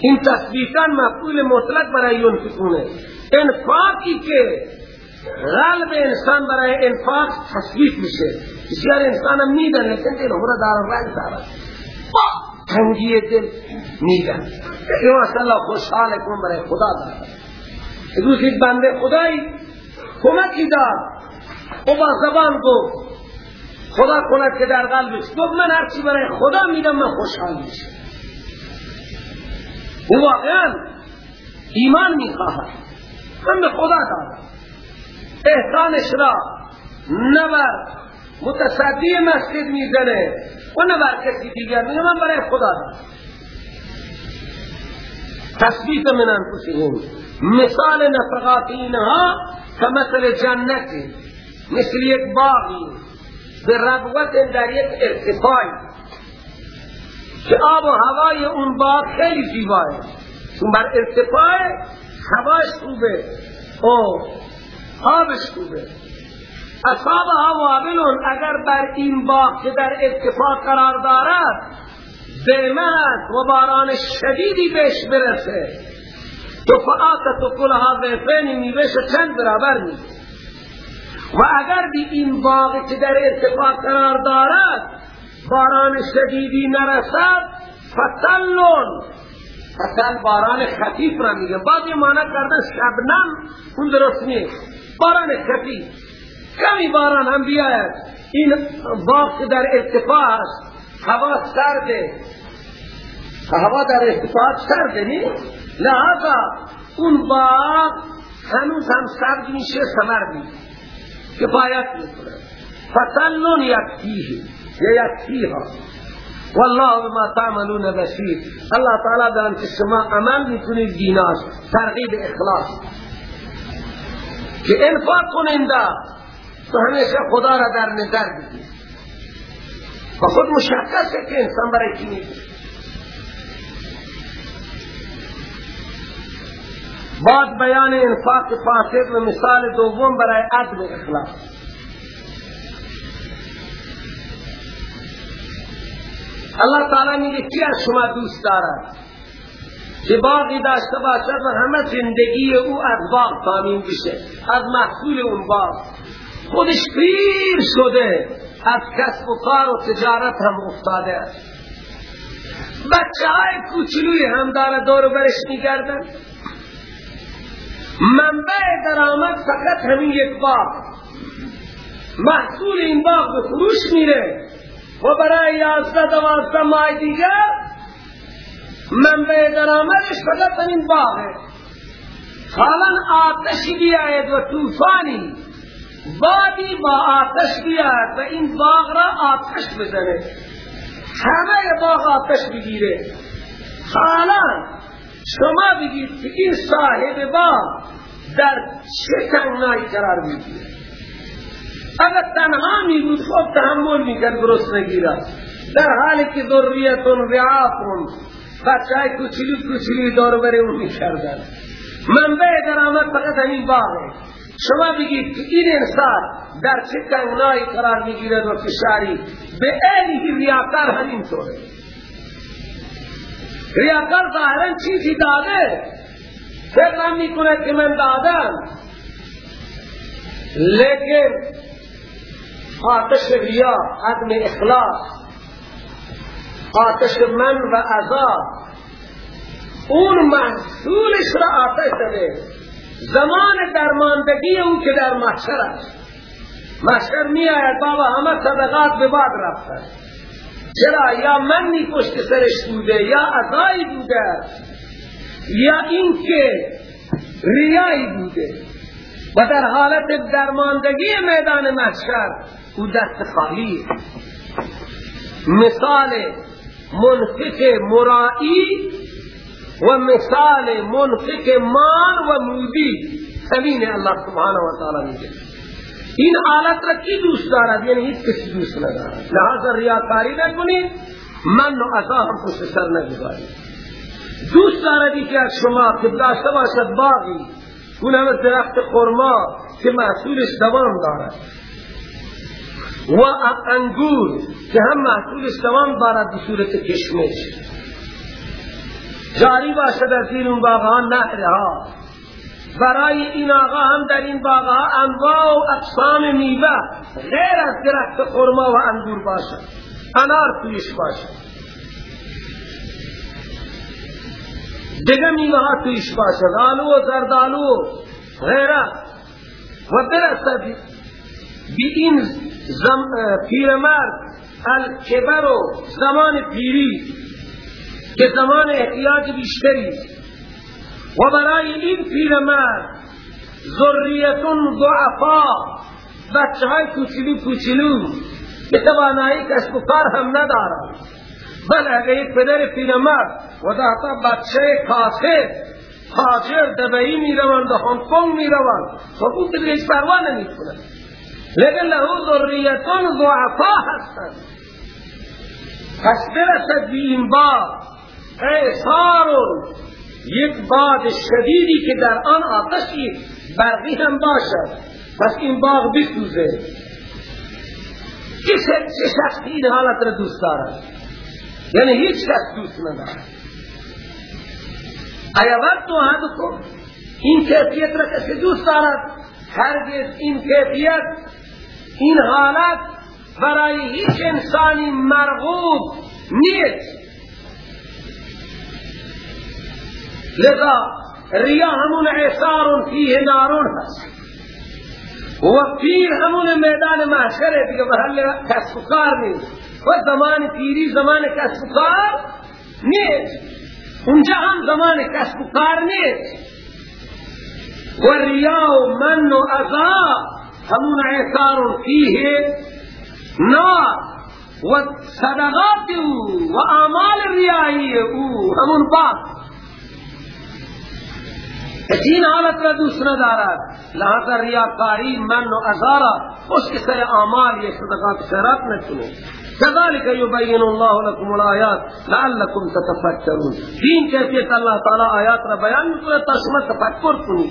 این تثبیتان مفعول مطلق برای ینفقونه. انفاقی که قلب انسان برای انفاق تثبیت میشه. بسیار انسان هم میدن لیکن دلهره دارد رنگ دارد. تنگی دل میدن. این اصلا خوشحال کن برای خدا دارد روز یک بنده خدایی کمکی داد. او با زبان گفت خدا کند که در قلبش گفت من هرچی برای خدا میدم من خوشحال میشم. او واقعا ایمان می‌خواهد. من به خدا دادم احسانش را نبر متصدی مسجد می‌زنه. و نبر کسی دیگر میگه من برای خدا دادم تثبیت من انفسهم. مثال نفقات اینها کمثل جنتی مثل یک باغی به ربوت در یک ارتفاعی. که آب و هوای اون باغ خیلی زیباه چون بر ارتفاع هواش خوبه. او آبش خوبه. اصابها وابلون اگر بر این باغ که در ارتفاع قرار دارد زیمت و باران شدیدی بهش برسه. تو فعاتت و کلها ضعفین میوهش چند برابر می. و اگر بی این باغ که در ارتفاع قرار دارد باران شدیدی نرسد فتلون. فتل باران خفیف را میگه. بعد یه معنی کردن شبنم اون درست نیست. باران خفیف. کمی باران هم بیاید. این باغ که در ارتفاع است هوا سرده. هوا در ارتفاع سرده نی؟ لحظا اون باغ هنوز هم سرد میشه سمر میشه. کفایت می‌کنه فتلون یکفیه یا یکفیها والله بما تعملون بسیر الله تعالی دارن که شما عمل می‌کنید دیناش ترغیب اخلاص. که انفاق کننده. تو همیشه خدا را در نظر بگیر. و خود مشخصه که انسان برای چی نیست بعد بیان انفاق فاسد و مثال دوم برای عدم اخلاص. الله تعالی میگه کی از شما دوست دارد که باقی داشته باشد و همه زندگی او از باغ تامین بشه از محصول اون باغ. خودش پیر شده. از کسب و کار و تجارت هم افتاده. است بچه های کوچلوی هم داره دور برش میگردن. منبع درآمد فقط همین یک باغ. محصول این باغ به فروش میره. و برای یازده دوازده ماه دیگر منبع درآمدش فقط همین باغه. حالا آتشی بیاید و طوفانی بادی با آتش بیاد و این باغ را آتش بزنه. همه باغ آتش بگیره. حالا شما بگید که این صاحب باغ در چه تنگنایی قرار می‌گیره؟ اگر تنها می بود خود تحمل می‌کرد درست نگیرد. در حالی که ذریتون رعافون بچه های کچلی کچلی دور بره اون می‌کردن. منبع درآمد فقط همین باغه. شما بگید که این انسان در چه کنگنایی قرار می‌گیرد و فشاری؟ به اینی ریاکار همین طوره. ریاکار ظاهرا چیزی داده. فکر می‌کند که من دادم. لیکن آتش ریا عدم اخلاص آتش من و عذاب اون محصولش را آتش داده زمان درماندگی اون که در محشر است. محشر می آید بابا همه صدقات به بعد رفته چرا؟ یا منی پشت سرش بوده یا عذایی بوده یا اینکه ریایی بوده. و در حالت درماندگی میدان محشر او دست خالی. مثال منفق مرائی و مثال منفق مان و مودی سمین الله سبحانه و تعالی میگه این حالت را کی دوست دارد؟ یعنی هیچ کسی دوست ندارد. لحاظا ریاکاری نکنید من و عطا هم پشت سر نگذارید دوست دارد که از شما که داشته باشد باقی اون همه درخت خرما که محصولش دوام دارد. و انگور که هم محصول دوام دارد به صورت کشمش. جاری باشد از این اون باغها نهرها برای این آقا هم در این باغها انواع و اقسام میوه غیر از درخت خرما و انگور باشد انار تویش باشد دیگه میوه ها تویش باشد آلو و زردالو غیره. و برسد بی این پیرمرد الکبر و زمان پیری. که زمان احتیاج بیشتری. و برای این پیرمرد ذریتون ضعفا بچه های کوچلو کوچلو که توانایی کسب و کار هم ندارد بل اگر یک پدر پیرمرد و داتا بچه کاسه تاجر دبئی می روند و هنگ کنگ می روند خب اون دیگه پروا نمی کنند لیکن له ذریتون ضعفا هستند. پس برسد بی این باب. اعصار یک باد شدیدی که در آن آتشی برقی هم باشد. پس این باغ بسوزه. چه شخصی این حالت را دوست دارد؟ یعنی هیچ کس دوست ندارد. ایا وقت تو احدکم این کیفیت را کسی دوست دارد؟ هرگز این کیفیت این حالت برای هیچ انسانی مرغوب نیست. لذا ریا همون اعثار فیه نارون هست. و پیر همون میدان محشره دیگه محل کسب و کار نیست. و زمان پیری زمان کسب نیست. اونجا هم زمان کسب و کار نیست. و ریا و من و ازا همون اعثار فیه نار. و صدقات أو و اعمال ریایی أو همون باق این حالت را دوست ندارد. لہذا ریاکاری من و ازارا. اس کے سر اعمال یہ صدقات خیرات نکنو كذلك يبين الله لكم الآيات لعلكم تتفكرون دین کیفیت اللہ تعالی آیات را بیان کرے تا شما تفکر کنی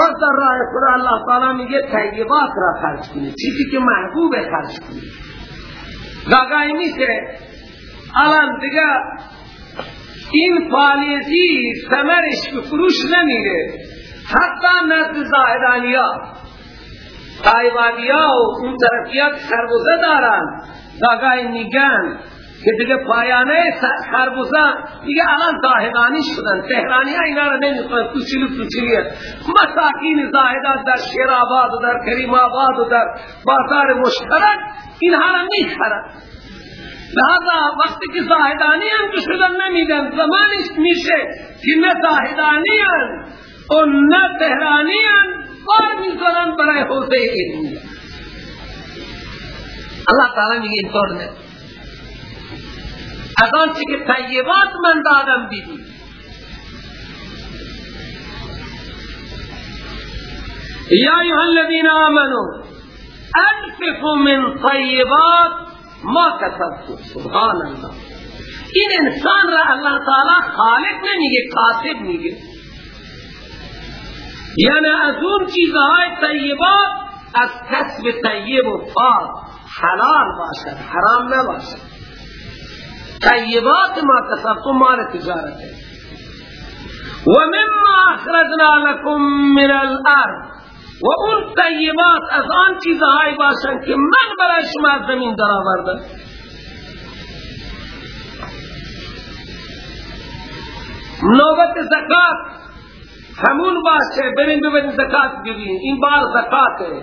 اور در راه خدا اللہ تعالی میگه طیبات را خرج کنی چیزی که محبوب خرج کنی گاگاهی میشه. الان دیگه این پالیزی سمرش به فروش نمیره حتی نزد زاهدانی ها تایوانی ها و اون طرفیات خربوزه دارن. داگاه میگن که دیگه پایانه خربوزه دیگه الان زاهدانی شدن. تهرانی ها اینا رو نمی‌خوان. کوچیلو کوچیلی مساکین زاهدان در شیرآباد و در کریم آباد و در بازار مشترک اینها رو می‌خرن. لہذا وقت کی زاہدانی هم که شدن نمیدن زمانش میشه که نه زاهدانی هم و نه تهرانی هم بار می‌زنن برای حوزه علمی اللہ تعالی میگه اینطور نه از آنچه که طیبات من دادم بیدی۔ یا ایها الذین آمنوا انفقوا من طیبات ما کسبتو سبحان الله. این انسان را اللہ تعالی خالق نمیگه کاسب میگه. یعنی از اون چیزهای طیبات از کسب طیب و پاک حلال باشد حرام نباشد. طیبات ما کسبتو مال تجارت. ہے ومما اخرجنا لكم من الارض. و اون طیبات از آن چیزهایی باشن که من برای شما زمین در آوردم. نوبت زکات همون باشه. بریم ببینیم زکات ببین این بار زکات ہے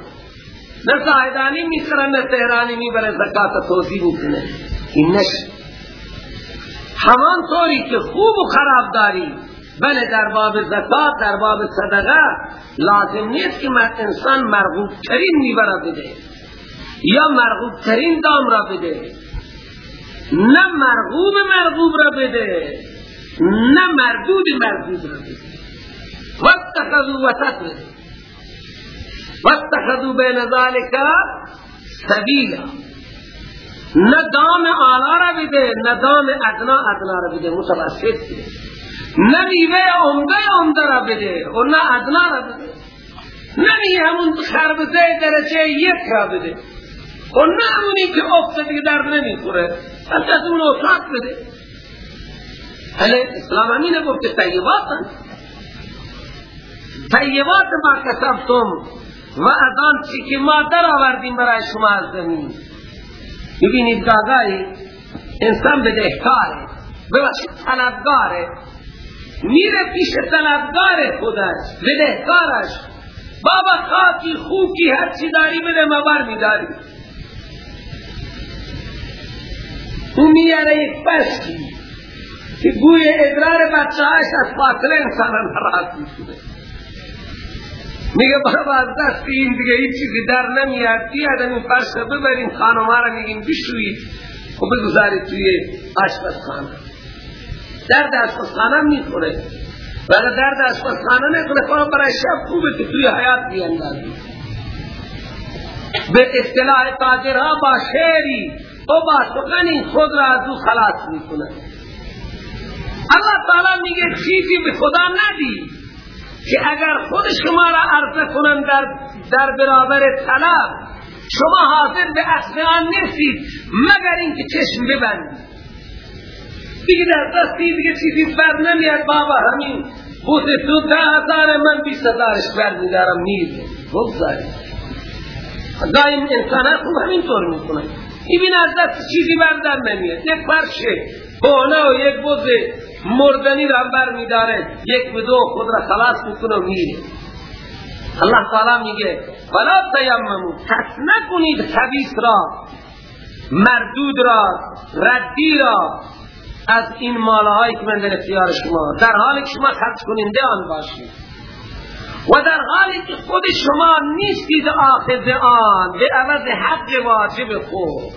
نه زاهدانی می‌خرن نه تهرانی می‌بره زکات توضیح می‌کنه. این نش همان طوری که خوب و خراب داری بله در باب زکات در باب صدقه لازم نیست که انسان مرغوب ترین می‌بره بده یا مرغوب ترین دام را بده. نه مرغوب مرغوب را بده نه مردود مردود را بده. واتخذوا وسط بده. واتخذوا بین ذالک سبیلا. نه دام آلا را بده نه دام ادنا ادنا را بده. متوسط بده. نه میوه عمده عمده را بده. و نه ادنا را بده. نه میگه همون خربزه درجه یک را بده. و نه همونی که افت دیگه در نمی‌خوره. از از اون اتاق بده. حالا اسلام همینه گفت که طیبات هم. طیبات ما کسبتم. و از آن چی که ما در آوردیم برای شما از زمین. ببینید دادایی انسان بدهکاره ببخشید طلبگاره. میره پیش طلبگار خودش بدهکارش. بابا خاکی خوکی هر چی داری بده مبر میداری. او میاره یک پشتی که گوی ادرار بچه هاش از فاصله انسان نراحت می‌کنه. میگه بابا از دست این دیگه هیچ چیزی در نمیاد. بیادم این فرش ببریم خانوما را میگیم بشوید و بگذارید توی آشپزخانه. درد آشپزخانه می‌خوره. ولی درد آشپزخانه نکنه خواهم برای شب خوبه که توی حیات بیاندازی. به اصطلاح تاجرها با شعری و با خود را از او خلاص می‌کنه. اللہ تعالی میگه چیزی به خدا ندی که اگر خود شما را عرضه کنن در, در برابر طلب شما حاضر به اصل آن نیستید مگر اینکه چشم ببندید. دیگه در دستی دیگه چیزی بر نمیاد بابا همین خود تو ده هزار من بیس هزارش بر میدارم میده بگذاری دایم انسان خوب همینطور می‌کنه. این از دست چیزی بردن نمیاد. یک فرشه کهنه و یک بوز مردنی را بر میداره. یک به دو خود را خلاص می‌کنه و میره الله تعالی میگه ولا تیممو کس نکنید خبیث را مردود را ردی را از این مالهایی که من در اختیار شما در حالی که شما خرج کننده آن باشید. و در حالی که خود شما نیستید آخذ آن به عوض حق واجب خود.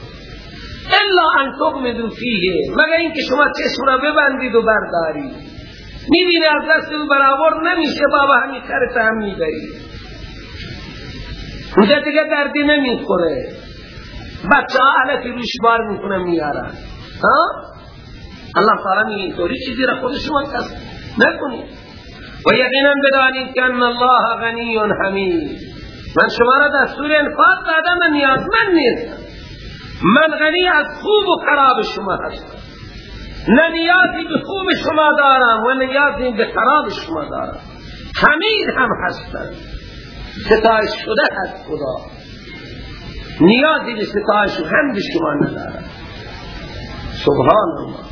الا ان تغمدو فیه مگر اینکه شما چشم را ببندید و بردارید. می‌بینی از دست او نمیشه بابا همین خرط هم می‌برید اونجا دیگه دردی نمی‌خوره. بچه ها علفی روش بار می‌کنه میارن. ها؟ الله تعالی می اینطوری چیزی را خود شما کس نکنید و یقینا بدانید که ان الله غنی حمید. من شما را دستور انفاق دادم من نیازمند نیستم. من غنی از خوب و خراب شما هستم. نه نیازی به خوب شما دارم و نیازی به خراب شما دارم. حمید هم هستم. ستایش شده هست خدا. نیازی به ستایش هم به شما ندارم. سبحان الله.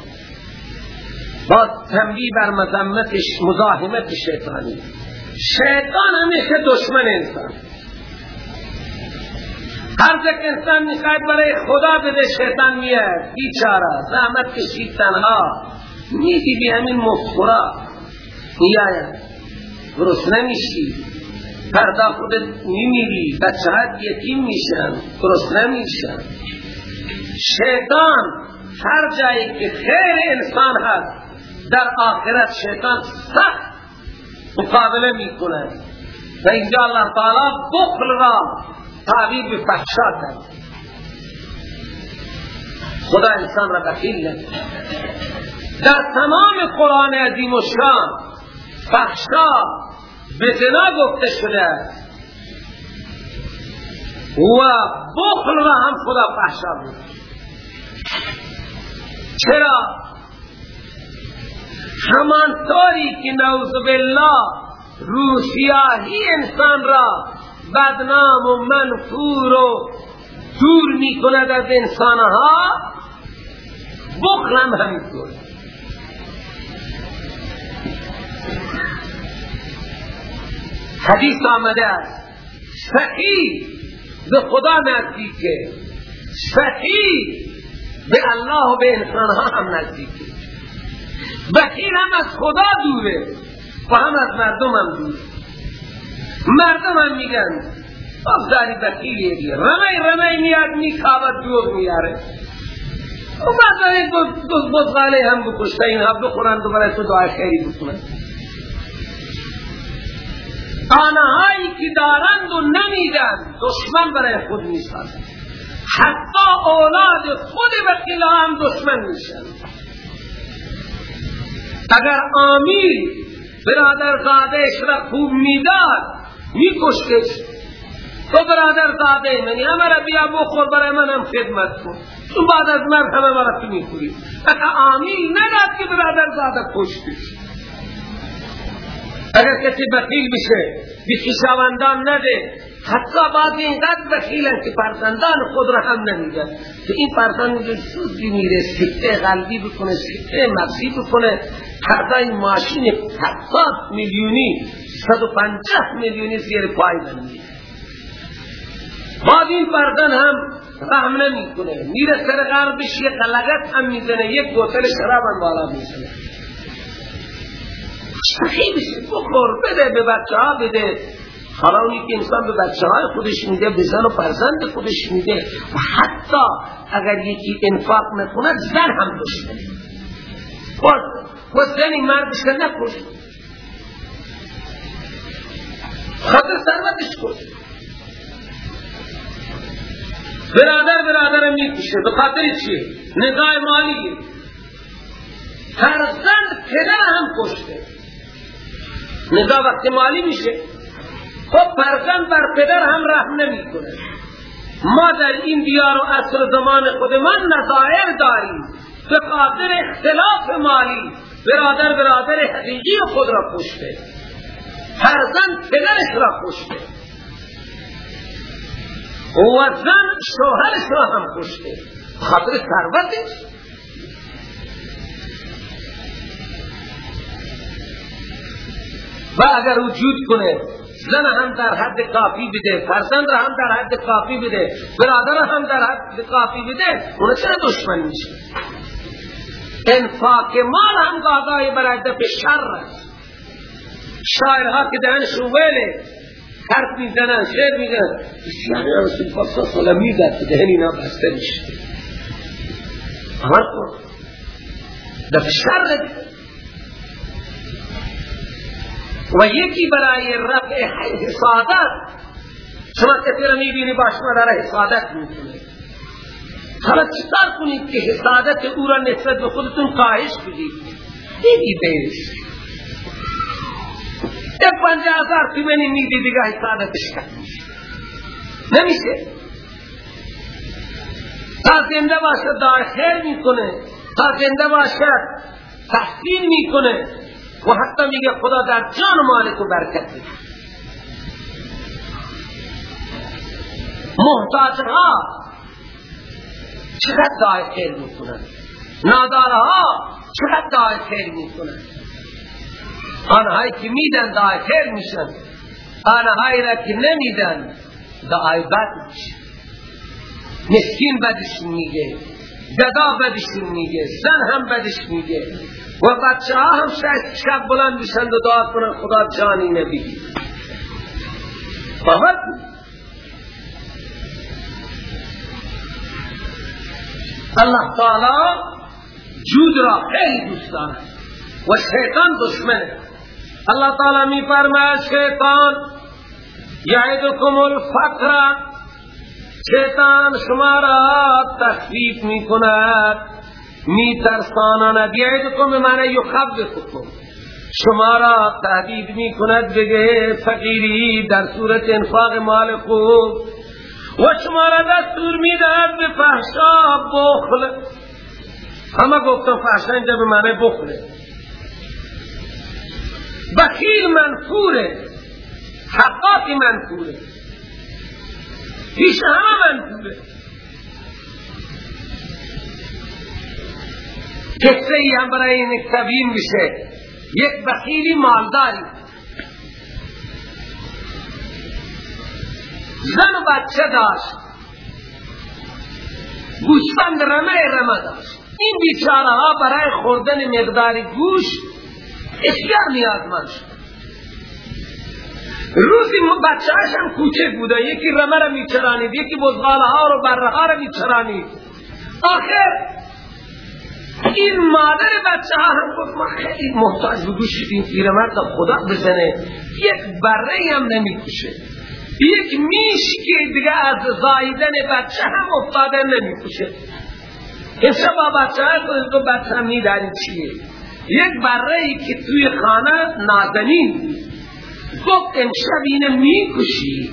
با تنبیه بر مذمتش مزاحمت شیطانی. شیطان همیشه دشمن انسان. هر جا انسان می‌خواید برای خدا بده شیطان میاد بیچاره زحمت کشید تنها. میدی بی همین مفخورا. میاید درست نمیشی. فردا خودت میمیری. بچه ها یتیم میشن. درست نمیشن. شیطان هر جایی که خیر انسان هست در آخرت شیطان سخت مقابله می‌کنه. و اینجا الله تعالی بخل را تعبیر به فحشا کرد. خدا انسان را بخیل در تمام قرآن عظیم و شان فحشا به زنا گفته شده. و بخل را هم خدا فحشا بود. چرا؟ همان طوری که نوز بالله روسیاهی انسان را بدنام و منفور و دور می کند از انسانها بخلم همینطور. حدیث آمده است سخی به خدا نزدیکه سخی به الله و به انسانها هم نزدیکه. بخیل هم از خدا دوره و هم از مردم هم دوره. مردم هم میگن افزاری بخیلیه دیگه. رمی رمی میاد میکاوت دور میاره. و بعد این دو بزغاله هم بکشته این هم بخورن دو برای تو دعای خیری بکنن. آنهایی که دارند و نمیدن دشمن برای خود می‌سازن. حتی اولاد خود بخیل هم دشمن میشن. اگر آمیر برادر زادهش را خوب می‌داد میکشتش. تو برادر زاده منی همه را بیا بخور برای من هم خدمت کن. تو بعد از مرد همه مرا تو می‌خوری اگر آمیر نداد که برادر زاده کشتش. اگر کسی بخیل بشه بی خیشاوندان نده. حتی بعضی اینقدر بخیلن که خود را هم نمیدن. که این فرزند سوزی میره سکته قلبی بکنه سکته مغزی بکنه. این ماشین 70 میلیونی 150 میلیونی زیر پای بنده بعد این فرزند هم رحم نمی کنه میره سر غربش یک قلقت هم می‌زنه یک بوتل شراب هم بالا می‌زنه. خیلی بخور بده به بچه ها بده. حالا اونی که انسان به بچه های خودش میده به زن و فرزند خودش میده. و حتی اگر یکی انفاق نکند زن هم دشمنه و زنی مردش که نکش خاطر ثروتش کش برادر برادر می‌کشه. به خاطر چیه نگاه مالی فرزند پدر هم کشته. ندا وقت مالی میشه خب فرزند بر پدر هم رحم نمی کنه ما در این دیار و اصل زمان خودمان نظائر داریم. به خاطر اختلاف مالی. برادر برادر حقیقی خود را کشته. فرزند پدرش را کشته. و زن شوهرش را هم کشته. خاطر ثروتش و اگر وجود کنه زن هم در حد کافی بده فرزند هم در حد کافی بده برادر هم در حد کافی بده اون چرا دشمن میشه؟ انفاق مال هم گاهی برای دفع شر است. شاعرها که دهنشون ویله حرف می‌زنن شعر میگن بسیاری رسول پاک صلی اللہ علیہ میگه که دهن اینا بسته میشه. عمل دفع شر و یکی برای رفع حسادت شما کسی را می‌بینی با شما داره حسادت می‌کنه حالا چطور کنید که حسادت او را نسبت به خودتون کاهش بدید؟ دیدی بیش یک پنجه هزار تومنی میدی دیگه حسادتش میشه. نمیشه؟ تا زنده باشد دار خیر می‌کنه. تا زنده باشد تحسین می‌کنه. و حتی میگه خدا در جان مال تو برکت بده. محتاجها چقدر دعای خیر می‌کنن نادارها چقدر دعای خیر می‌کنن آنهایی که میدن دعای خیر میشن آنهایی را که نمیدن دعای بد میشن مسکین بدش میگه گدا بدش میگه زن هم بدش میگه. و بچه ها هم شاید شب بلند و دعا کنن خدا جانی نبی. باور الله تعالی جود را خیلی دوست دارد و شیطان دشمنه. الله تعالی می فرماید شیطان یعیدکم الفقر. شیطان شما را تخفیف می کند می ترساناند یعیدکم معنی یخوفکم. شما را تهدید می کند بگه فقیری در صورت انفاق مال خوب. و شما را دستور می دهد به فحشا بخل. همه گفتم فحشا اینجا به معنی بخله. بخیل منفوره. حقاقی منفوره. پیش همه منفوره. قصه ای هم برای این تبیین بشه یک بخیلی مالداری. زن و بچه داشت. گوشتند رمه رمه داشت. این بیچاره ها برای خوردن مقداری گوش اشگر نیازمند شد. روزی بچه هم کوچک بوده. یکی رمه را میچرانید یکی بزغاله ها رو بره ها را میچرانید. آخر این مادر بچه ها هم گفت ما خیلی محتاج به گوش این پیرمرد خدا بزنه. یک بره هم نمی کشه یک میش که دیگه از زایدن بچه هم افتاده نمی کشه کسا با بچه ها تو بچه هم میداری چیه؟ یک بره ای که توی خانه نازنین. گفت امشب اینه می کشی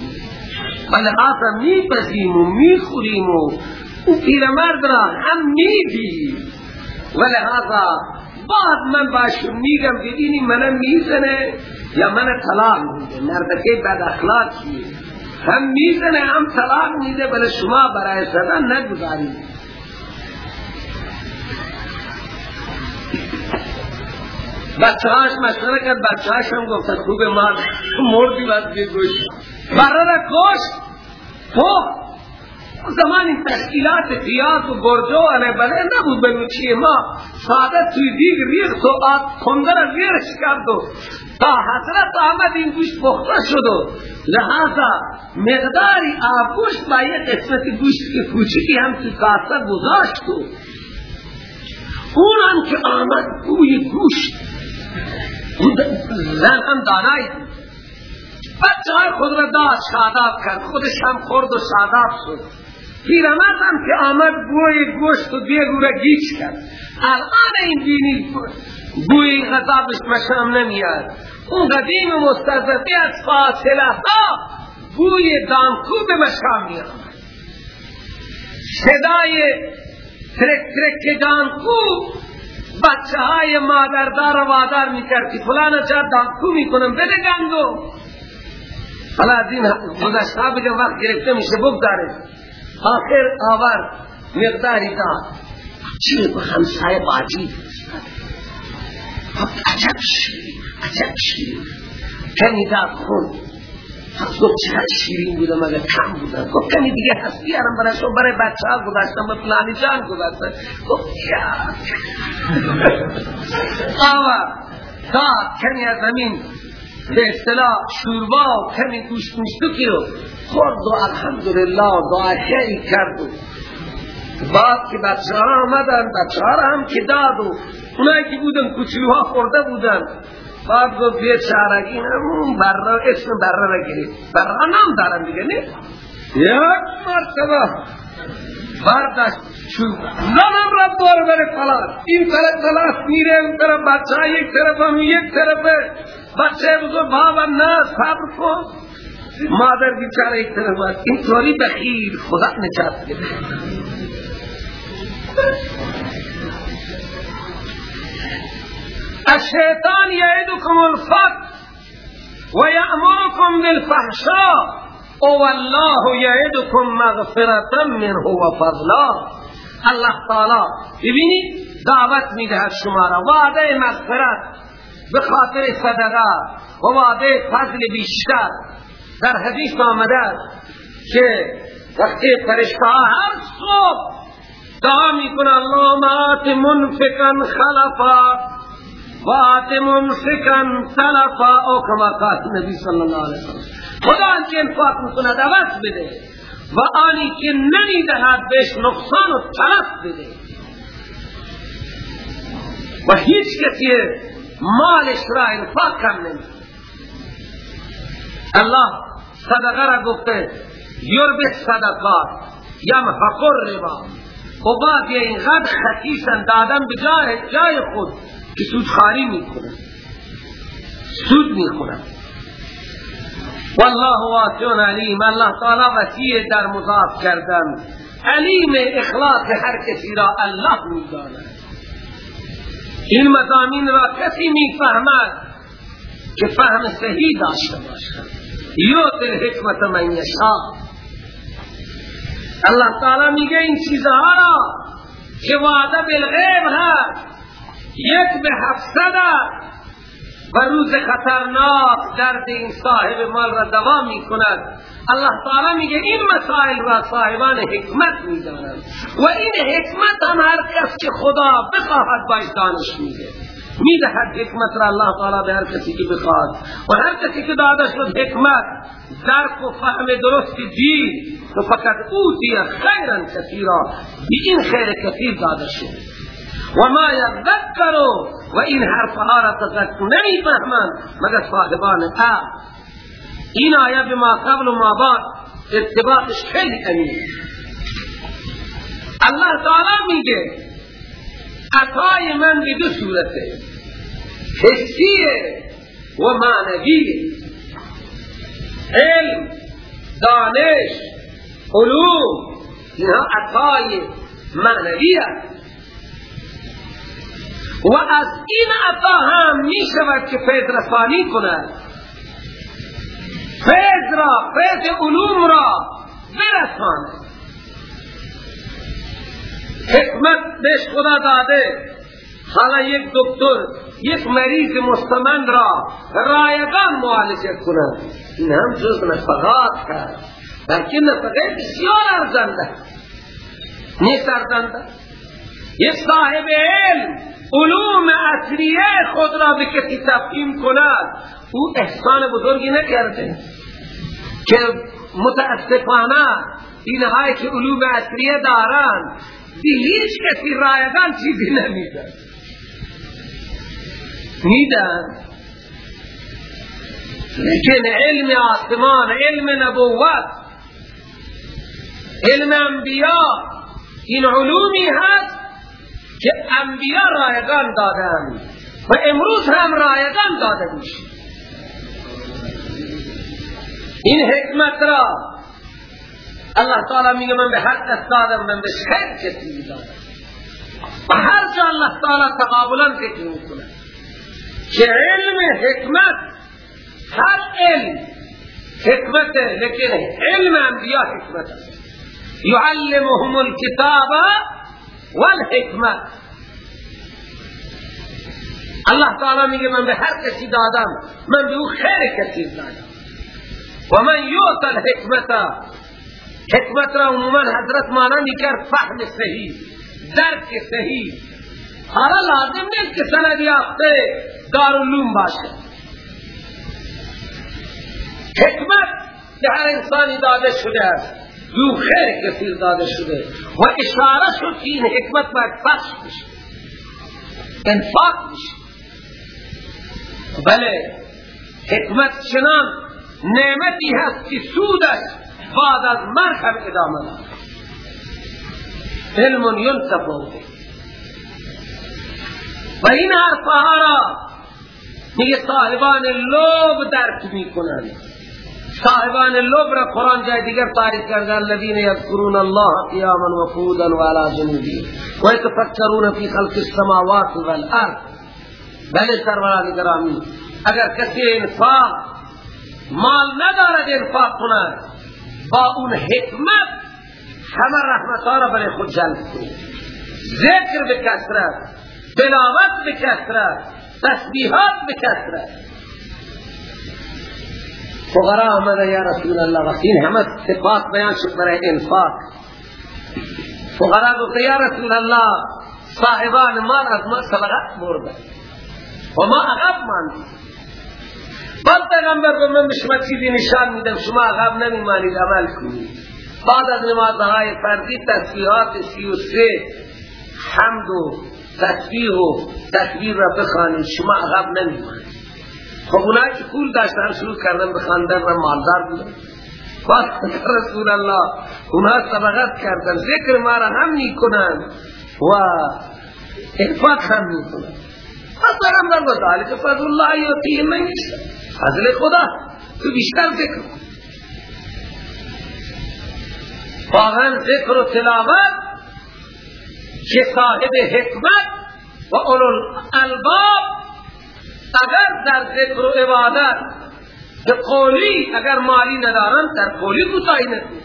ولی آتا می پزیم و می خوریم و اون پیرمرد را هم میدی. ولهذا بعد من باشون میگم ببینی منم می‌زنه یا من طلاق میده مردکه بد اخلاقی. هم می‌زنه هم طلاق میده. بله شما برای زدن نگذارید بچه هاش مشوره کرد بچه هاش هم گفتن خوب مال مردی باید بگوش برای را کشت زمان این تشکیلات قیاس و برجو علی بله نبود بلو چیه ما. ساده توی دیگ ریخت و آب خندر ریرش کرد و تا حضرت آمد این گوشت پخته شد و لحاظا مقداری آب گوشت با یک قسمت گوشت که کوچکی هم توی کاسه گذاشت و اونم که آمد بوی گوشت. زن هم دانایی بچه های خود را داد شاداب کرد. خودش هم خورد و شاداب شد. پیرمرد هم که آمد بوی گوشت و دیگو را گیچ کرد. الان این دینی بوی غذابش مشام نمیاد. اون قدیم مستضفی از فاصله ها بوی دانکو به مشام میاد صدای ترک ترک دانکو بچه های مادردار و وادار می‌کرد که فلانا چه دانکو می‌کنم بده گندو. حالا از این گذشته بگم وقت گرفته میشه بگذاره آخر آور مقداری داد چی به همسایه باجی؟ عجب شیرین عجب شیرین کمی داد خون. گفت چقدر شیرین بوده مگر کم بوده گفت کمی دیگه هستی ارم برای شما برای بچه ها گذاشتم به پلانی جان گذاشتم. گفت یا. آوا. داد کمی از زمین به اصطلاح شوربا و کمی گوشت مشتکی رو خورد و الحمدلله دعا خیلی کرد و بعد که بچه ها آمدن بچه ها هم که داد و اونایی که بودن کچلوها خورده بودن. بعد گفت یه چارگی همون برا اسم برا را برا نام دارن دیگه نه؟ یک مرتبه. برداشت چون زنم را دور بره پلاس این طرف پلاس میره اون طرف بچه یک طرف هم یک طرف. بچه بزرگ بابا نه صبر کن. مادر بیچاره یک طرف باید این طوری بخیر خدا نجات بده. الشیطان یعدکم الفقر ويأمركم بالفحشاء. والله یعدکم مغفرتا منه وفضلا الله تعالی ببینید دعوت می‌دهد شما را وعده مغفرت به خاطر صدقه و وعده فضل بیشتر در حدیث آمده که وقتی فرشته هر صبح دعا می‌کنه اللهم آت منفقا خلفا و آت ممسکا سلفا او کما نبی صلی اللہ علیہ وسلم خدا که انفاق می‌کنه عوض بده. و آنی که نمی‌دهد بهش نقصان و تلف بده. و هیچ کسی مالش را انفاق کم نمی الله صدقه را گفته یرب صدقات یمحق الربا. و بعد یه اینقدر خطیشن دادن به جای, خود که سود خاری می کنن سود می کنن والله واسع علیم. الله تعالی وسیع در مضاف کردن. علیم اخلاص هر کسی را الله می داند این مضامین را کسی می فهمد که فهم صحیح داشته باشد. یوت الحکمت من یشا اللہ تعالی میگه این چیزها را که وعده بالغیب هست یک به هفتصد و روز خطرناک درد این صاحب مال را دوام می کند الله تعالی میگه این مسائل را صاحبان حکمت می و این حکمت هم هر کس که خدا بخواهد باش دانش میده. می‌دهد حکمت را الله تعالی به هر کسی که بخواد. و هر کسی که داده شد حکمت درک و فهم درست دین تو فقط اوتی خیرا کثیرا. بی این خیر کثیر داده شد و ما یذکرو و این حرفها را تذکر نمی فهمند مگر صاحبان عقل این آیه به ما قبل و ما بعد. ارتباطش خیلی امین الله تعالی میگه عطای من به دو صورته حسیه و معنویه علم دانش علوم. اینها عطای معنوی است و از این عطا هم می شود که فیض رسانی کند. فیض را فیض علوم را برساند حکمت بهش خدا داده. حالا یک دکتر یک مریض مستمند را رایگان معالجه کند این هم جز نفقات کرد. بلکه نفقه بسیار ارزنده. نیست ارزنده. یک صاحب علم علوم اصلیه خود را به کسی تفهیم کند. او احسان بزرگی نکرده. که متاسفانه اینهایی که علوم اصلیه دارند به هیچ کسی رایگان چیزی نمیدن. میدن. لیکن علم آسمان علم نبوت علم انبیاء این علومی هست که انبیاء رایگان دادن و امروز هم رایگان داده میشه این حکمت را الله تعالی میگه من به هر کس دادم من به خیر کسی دادم و هر جا الله تعالی تقابلا فکر می‌کنه که علم حکمت هر علم. حکمت لیکن علم انبیاء حکمت یعلمهم الكتاب والحکمت. الله تعالی میگه من به هر کسی دادم من به او خیر کسی دادم. و من یوت الحکمت حکمت را عموما حضرت مانا می‌کرد فهم صحیح درک صحیح. حالا لازم نیست که سند یافته دارالعلوم باشه. حکمت که هر انسانی داده شده است. دو خیر کثیر داده شده و اشاره شد که این حکمت باید پخش بشه. انفاق بشه. بله حکمت چنان نعمتی هست که سودش بعد از مرگ هم ادامه دارد. علم ینتفع و این حرفها را میگه صاحبان لوب درک می‌کنند. صاحبان لوب را قرآن جای دیگر تعریف کرده الذين يذكرون الله قياما وقودا وعلى جنوبهم ويتفكرون في خلق السماوات والارض. بله سروران گرامی اگر کسی انفاق مال ندارد انفاق کند با اون حکمت همه رحمت را خود جلب ذکر به کسرت تلاوت به کسرت تسبیحات به کسرت فقراء آمده یا رسول الله؟ وقتی همه صفات بیان شد برای إنفاق. فقراء گفته یا رسول الله صاحبان مال از ما صدقات برده و ما عقب ماندیم بعد پیغمبر به من شما چیزی نشان میدم شما عقب نمیمانید عمل کنید. بعد از نمازهای فردی تسبیحات سی و سه حمد و تسبیح و تکبیر را بخوانید شما عقب نمیمانید خب اونایی که پول داشتن شروع کردن بخواندن و مالدار بودن بعد رسول الله اونها سبقت کردن. ذکر ما را هم نیکنن و انفاق هم نیکنن پس پیغمبر و ذالک فضل الله یعطیه من یشاء. فضل خدا تو بیشتر ذکر کن. واقعا ذکر و تلاوت که صاحب حکمت و اولو الالباب اگر در ذکر و عبادت که قولی اگر مالی ندارن در قولی کوتاهی نکنید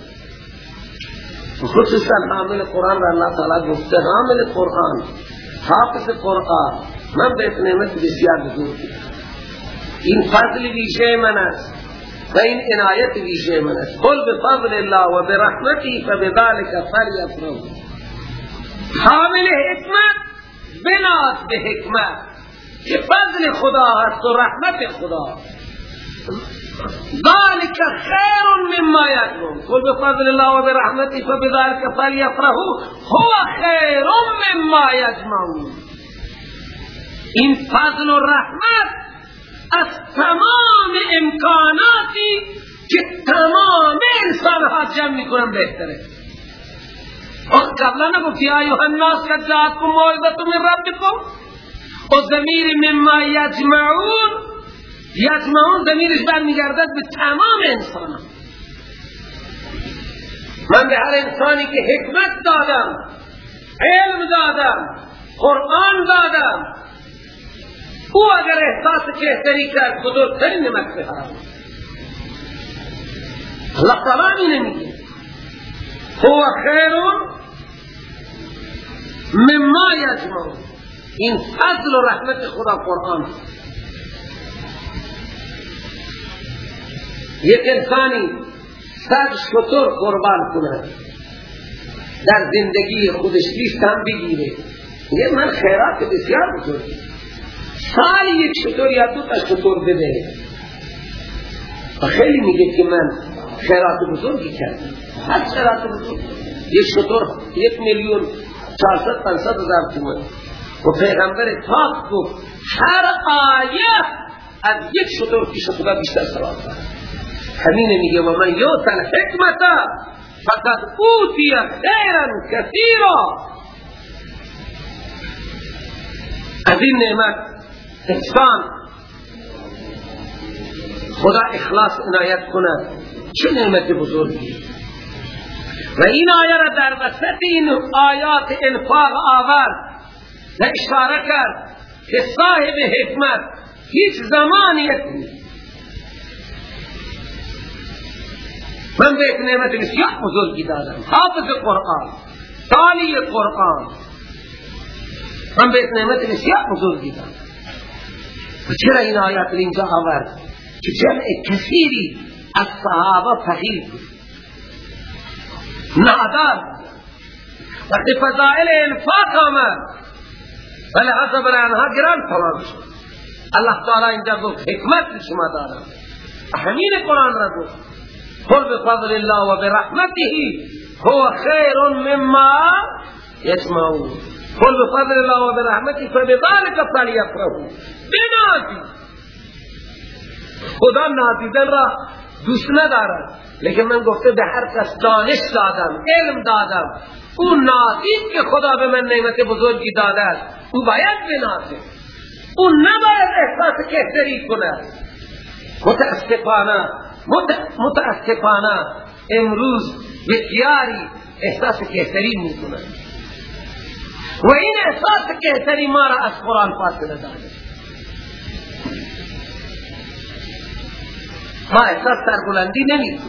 خصوصا حامل قرآن را اللہ تعالی حامل قرآن حافظ قرآن. من به نعمت بسیار بزرگ این فضل ویژه من است و این عنایت ویژه من است. قل بفضل الله و برحمتی فبذلك فلیفرحوا حامل حکمت بناس به حکمت. که فضل خدا هست و رحمت خدا. ذلك خير مما يجمعون قل بفضل الله وبرحمته فبذلك فليفرحوا هو خير مما يجمعون این فضل و رحمت از تمام امکاناتی که تمام انسان ها جمع می‌کنن بهتره. قبلا نگفت یا ایوها الناس قد جاءتكم موعظه من ربكم و ضمیر مما یجمعون یجمعون ضمیرش برمیگردد به تمام انسان. من به هر انسانی که حکمت دادم علم دادم قرآن دادم او اگر احساس بهتری کرد بزرگترین نعمت به تعالی می نمیگه هو خیر مما یجمعون. این فضل و رحمت خدا قرآن. یک انسانی صد شطور قربان کنه در زندگی خودش لیست هم بگیره. یه من خیرات بسیار بزرگی سالی یک شطور یا دو تا شطور بده. خیلی میگه که من خیرات بزرگی کردم. هر خیرات بزرگی یک شطور یک میلیون چهارصد پنصد هزار تومان. و پیغمبر پاک گفت هر آیه از یک شطور پیش خدا بیشتر ثواب دارد. همین میگه و من یوتن حکمتا فقد اوتی خیرا کثیرا. از این نعمت احسان خدا اخلاص عنایت کنه چه نعمت بزرگی! و این آیه را در وسط این آیات انفاق آورد. و اشاره کرد که صاحب حکمت هیچ زمانی من به یک نعمت بسیار بزرگی دادم. حافظ قرآن تالی قرآن. من به یک نعمت بسیار بزرگی دادم. و چرا این آیات اینجا آورد؟ که جمع کثیری از صحابه فقیر نادار وقتی فضائل انفاق آمد. ولی حسب آنها گران تمام شد. الله تعالی اینجا گفت حکمت شما دارم. همین قرآن را گفت. قل بفضل الله و برحمته هو خیر مما يسمعون قل بفضل الله و برحمته فبذلك فليفرحوا بنازی خدا نازیدن را دوست ندارد. لیکن من گفته به هر کس دانش دادم علم دادم. اون نازید که خدا به من نعمت بزرگی داده او باید بنازید اون نباید احساس کهتری کنه. متاسفانه متاسفانه امروز بسیاری احساس کهتری می‌کنن و این احساس کهتری ما را از قرآن فاصله داده ما احساس سربلندی نمی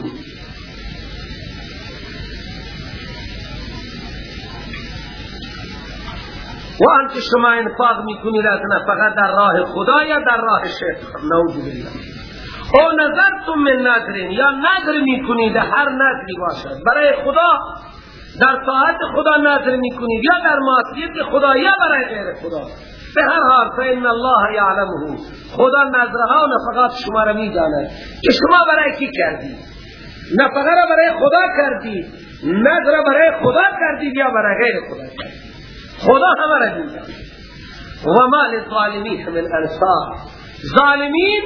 و آنچه شما انفاق می‌کنید از فقط در راه خدا یا در راه شیطان؟ نعوذ بالله. او نظرتم من نظر یا نظر می‌کنید هر نظری باشد. برای خدا در طاعت خدا نظر می‌کنید یا در معصیت خدا یا برای غیر خدا. به هر حال فإن الله یعلمه. خدا نظرها و نفقات شما را می‌داند. که شما برای کی کردید نفقه را برای خدا کردید نظر برای خدا کردید یا برای غیر خدا کردید خدا همه را می‌داند و ما للظالمین من انصار. ظالمین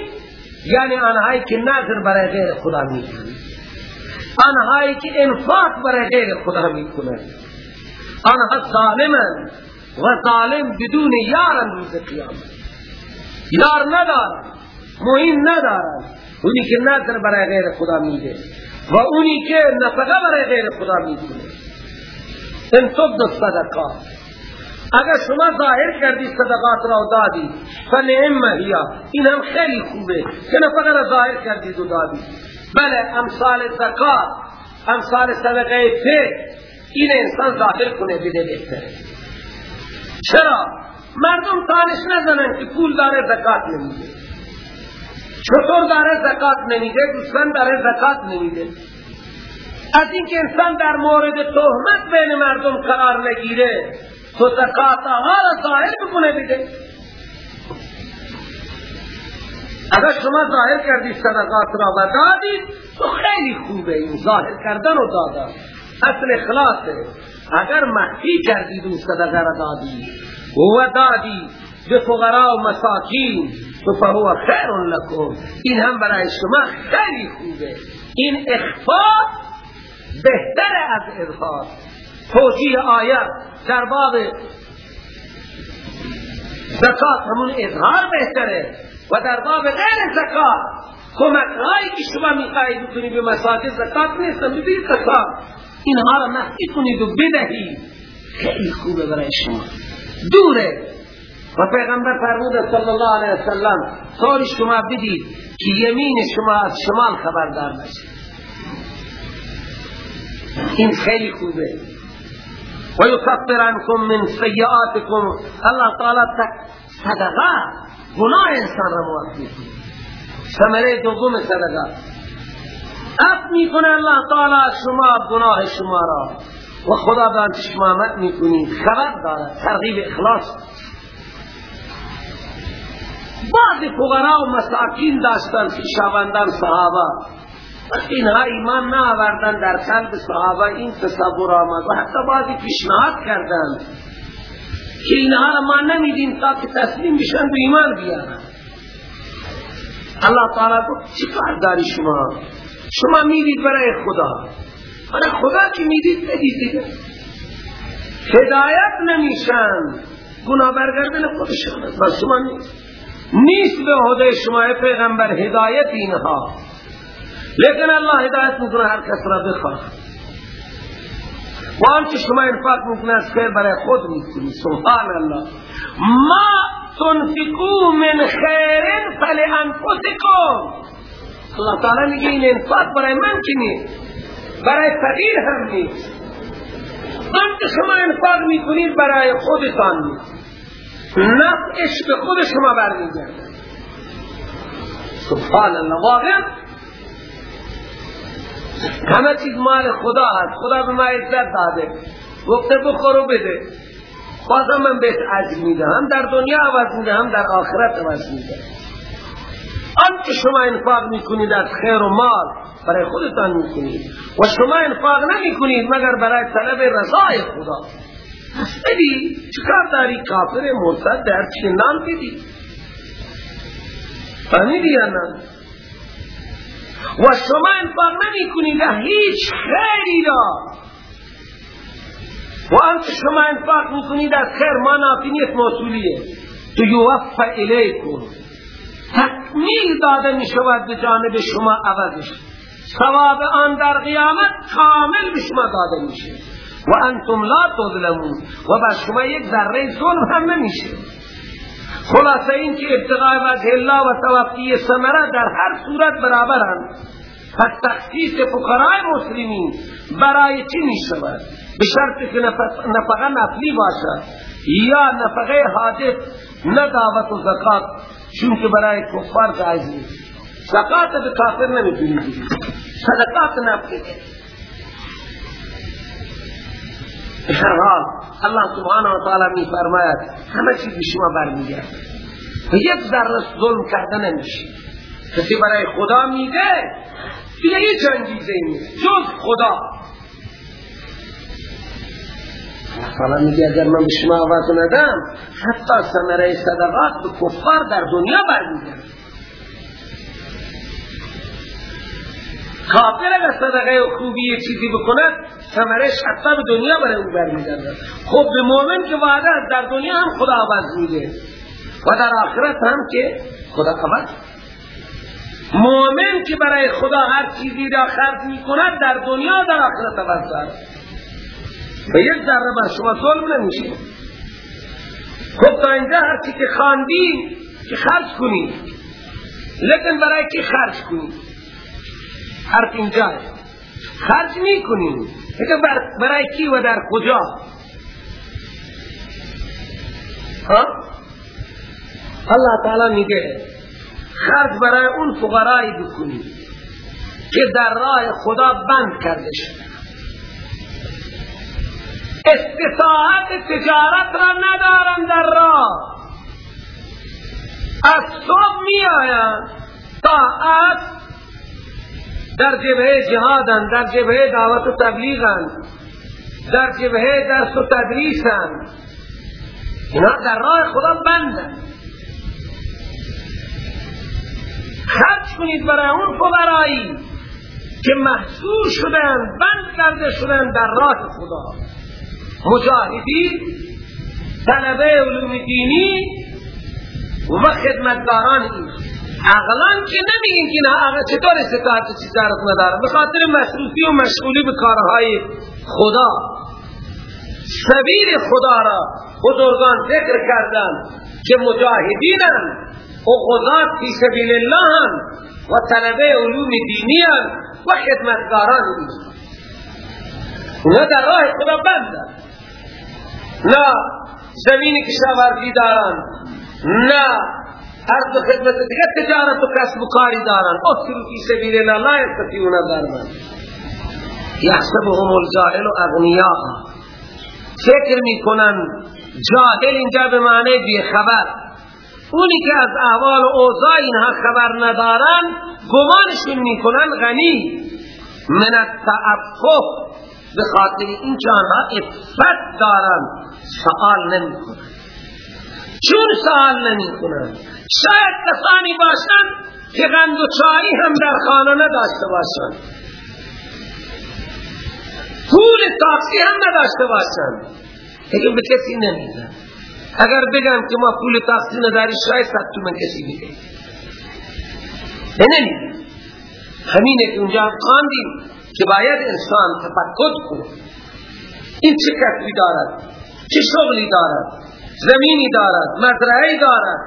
یعنی آنهایی که نظر برای غیر خدا می‌کنند. آنهایی که انفاق برای غیر خدا می‌کنند. آنها ظالمند و ظالم بدون یار روز قیامت. یار ندارد مهم ندارد اونی که نظر برای غیر خدا میده و اونی که نفقه برای غیر خدا می‌کنه. ان تبد صدقات اگر شما ظاهر کردی صدقات را دادی فنعم هیا. این هم خیلی خوبه. که نفقه را ظاهر کردی و دادی. بله امثال زکات امثال صدقه فکر. این انسان ظاهر کنه بده بهتره. چرا؟ مردم تانش نزنن که پول داره زکات نمیده. چطور داره زکات نمیده؟ دوستان داره زکات نمیده. از اینکه انسان در مورد تهمت بین مردم قرار نگیره تو زکات ها را ظاهر بکنه اگر شما ظاهر کردی صدقات را و دادید تو خیلی خوبه. این ظاهر کردن و دادا اصل اخلاصه. اگر مخفی کردید اون صدقه را دادی و دادی. به فقراء و مساکین تو فهو خیر لکم. این هم برای شما خیلی خوبه. این اخفا بهتر از اظهار توجیه آیت در باب زکات همون اظهار بهتره و در باب غیر زکات کمک هایی که شما می‌خواهید بکنید به مساجد زکات نیستن ببینید کسان اینها را مخفی کنید و بدهید خیلی خوبه برای شما. دوره. و پیغمبر فرمود صلی الله علیه وسلم طور شما بدید که یمین شما از شمال خبردار نشید. این خیلی خوبه. و یکفر عنکم من سیئاتکم الله تعالی صدقة. گناه انسان را معاف میکنه. ثمره دوم صدقة. اف میکنه الله تعالی شما گناه شما را. و خدا به انت شما عمل میکنید خبر دارد ترغیب اخلاص. بعض فقراء و مساکین داشتن شاوندان صحابه. اینها ایمان نه آوردن در قلب صحابه این تصور آمد و حتی بعضی پیشنهاد کردند که اینها را ما نمیدیم تا که تسلیم بشن به ایمان بیارن. الله تعالی گفت چی کار داری شما؟ شما می‌دید برای خدا. برای خدا که می‌دید بدید دیگه هدایت نمیشن. گناه برگردن خودشان بس شما نیست. به عهده شما پیغمبر هدایت اینها. لیکن الله هدایت می‌کنه هر کس را بخواه و آنچه شما انفاق می‌کنه از خیر برای خود می‌کنی سبحان الله. ما تنفقو من خیر فل انفسکم الله تعالی میگه این انفاق برای من که نیست برای فقیر هم نیست. آنچه شما انفاق می‌کنید برای خودتان نیست. نفعش به خود شما برمیگرده. سبحان الله. واقعا همه چیز مال خدا هست. خدا به ما عزت داده. گفته بخور و بده. بازم من بهت عجل میده هم در دنیا عوض میده هم در آخرت عوض میده. آنچه شما انفاق می‌کنید از خیر و مال برای خودتان می‌کنید. و شما انفاق نمی‌کنید مگر برای طلب رضای خدا. بدی چکار داری؟ کافر مرتد در چنان بدی. فهمیدی یا نه؟ و شما انفاق نمی کنید هیچ خیری را. و انت شما انفاق می کنید از خیر ما نافینیت موصولیه. تو یوفا الیکم. تکمیل داده می شود به جانب شما عوضش. ثواب آن در قیامت کامل به شما داده میشه. و انتم لا تظلمون. و بر شما یک ذره ظلم هم نمیشه. خلاصه این که ابتغاء وجه الله و توقی سمره در هر صورت برابرند. پس تخصیص فقرای مسلمین برای چی می شود به شرط که نفقه نفلی باشد یا نفقه حادث نه و زکات چون که برای کفار جایز زکات به کافر نمی‌تونی بدی صدقات نفلی هر حال الله سبحانه و تعالی می فرماید همه چیز شما برمیگرد یک ذره ظلم کردن نمیشه. کسی برای خدا میده دیگه یه چنگیزه نیست. جز خدا. حالا میگه اگر من به شما آواز ندم حتی سمره صدقات به کفار در دنیا برمیگرد کافر اگر صدقه خوبی چیزی بکند ثمرش حتی به دنیا برای او برمیگرده خب به مؤمن که وعده در دنیا هم خدا عوض میده و در آخرت هم که خدا عوض مؤمن که برای خدا هر چیزی را خرج می‌کند در دنیا در آخرت عوض داره به یک ذره بر شما ظلم نمیشه. خب تا اینجا هر چی که خاندی که خرج کنی. لیکن برای کی خرج کنی؟ حرف اینجا خرج می‌کنی لیکن برای کی و در کجا؟ ها الله تعالی میگه خرج برای اون فقرایی بکنی که در راه خدا بند کرده شده استطاعت تجارت را ندارن در راه. از صبح می آیند تا از در جبهه جهادن در جبهه دعوت و تبلیغن. در جبهه درس و تدریسن. اینا در راه خدا بندن. خرج کنید برای اون فقرایی که محصول شدن بند کرده شدن در راه خدا. مجاهدی طلبه علوم دینی و خدمتگاران این. اغلان که نمیگین که نه چطور استطاعت تجارت ندارم به خاطر مصروفی و مشغولی به کارهای خدا. سبیل خدا را بزرگان ذکر کردن که مجاهدینن و غزات فی سبیل الله و طلبه علوم دینی و خدمتگاران اونا در راه خدا بند نه زمین کشاورزی دارن نه عرض و خدمت دیگر تجارت و کسب و کاری دارن. اصر فی سبیل الله لا یستطیعون ضربا یحسبهم الجاهل اغنیاء. فکر می‌کنن جاهل اینجا به معنی بی خبر اونی که از احوال و اوضاع اینها خبر ندارن گمانشون می‌کنن غنی. من التعفف به خاطر این آنها افت دارن. سوال نمی کنن چون سوال نمی کنن شاید کسانی باشن که غند و چایی هم در خانه نداشته باشن پول تاکسی هم نداشته باشن لیکن به کسی نمیدن. اگر بگم که ما پول تاکسی نداری شاید ست تومن کسی بگه. نمیده همینه که اونجا خواندیم که باید انسان تفکر کنه. این چه کسبی دارد؟ چه شغلی دارد؟ زمینی دارد؟ مزرعی دارد؟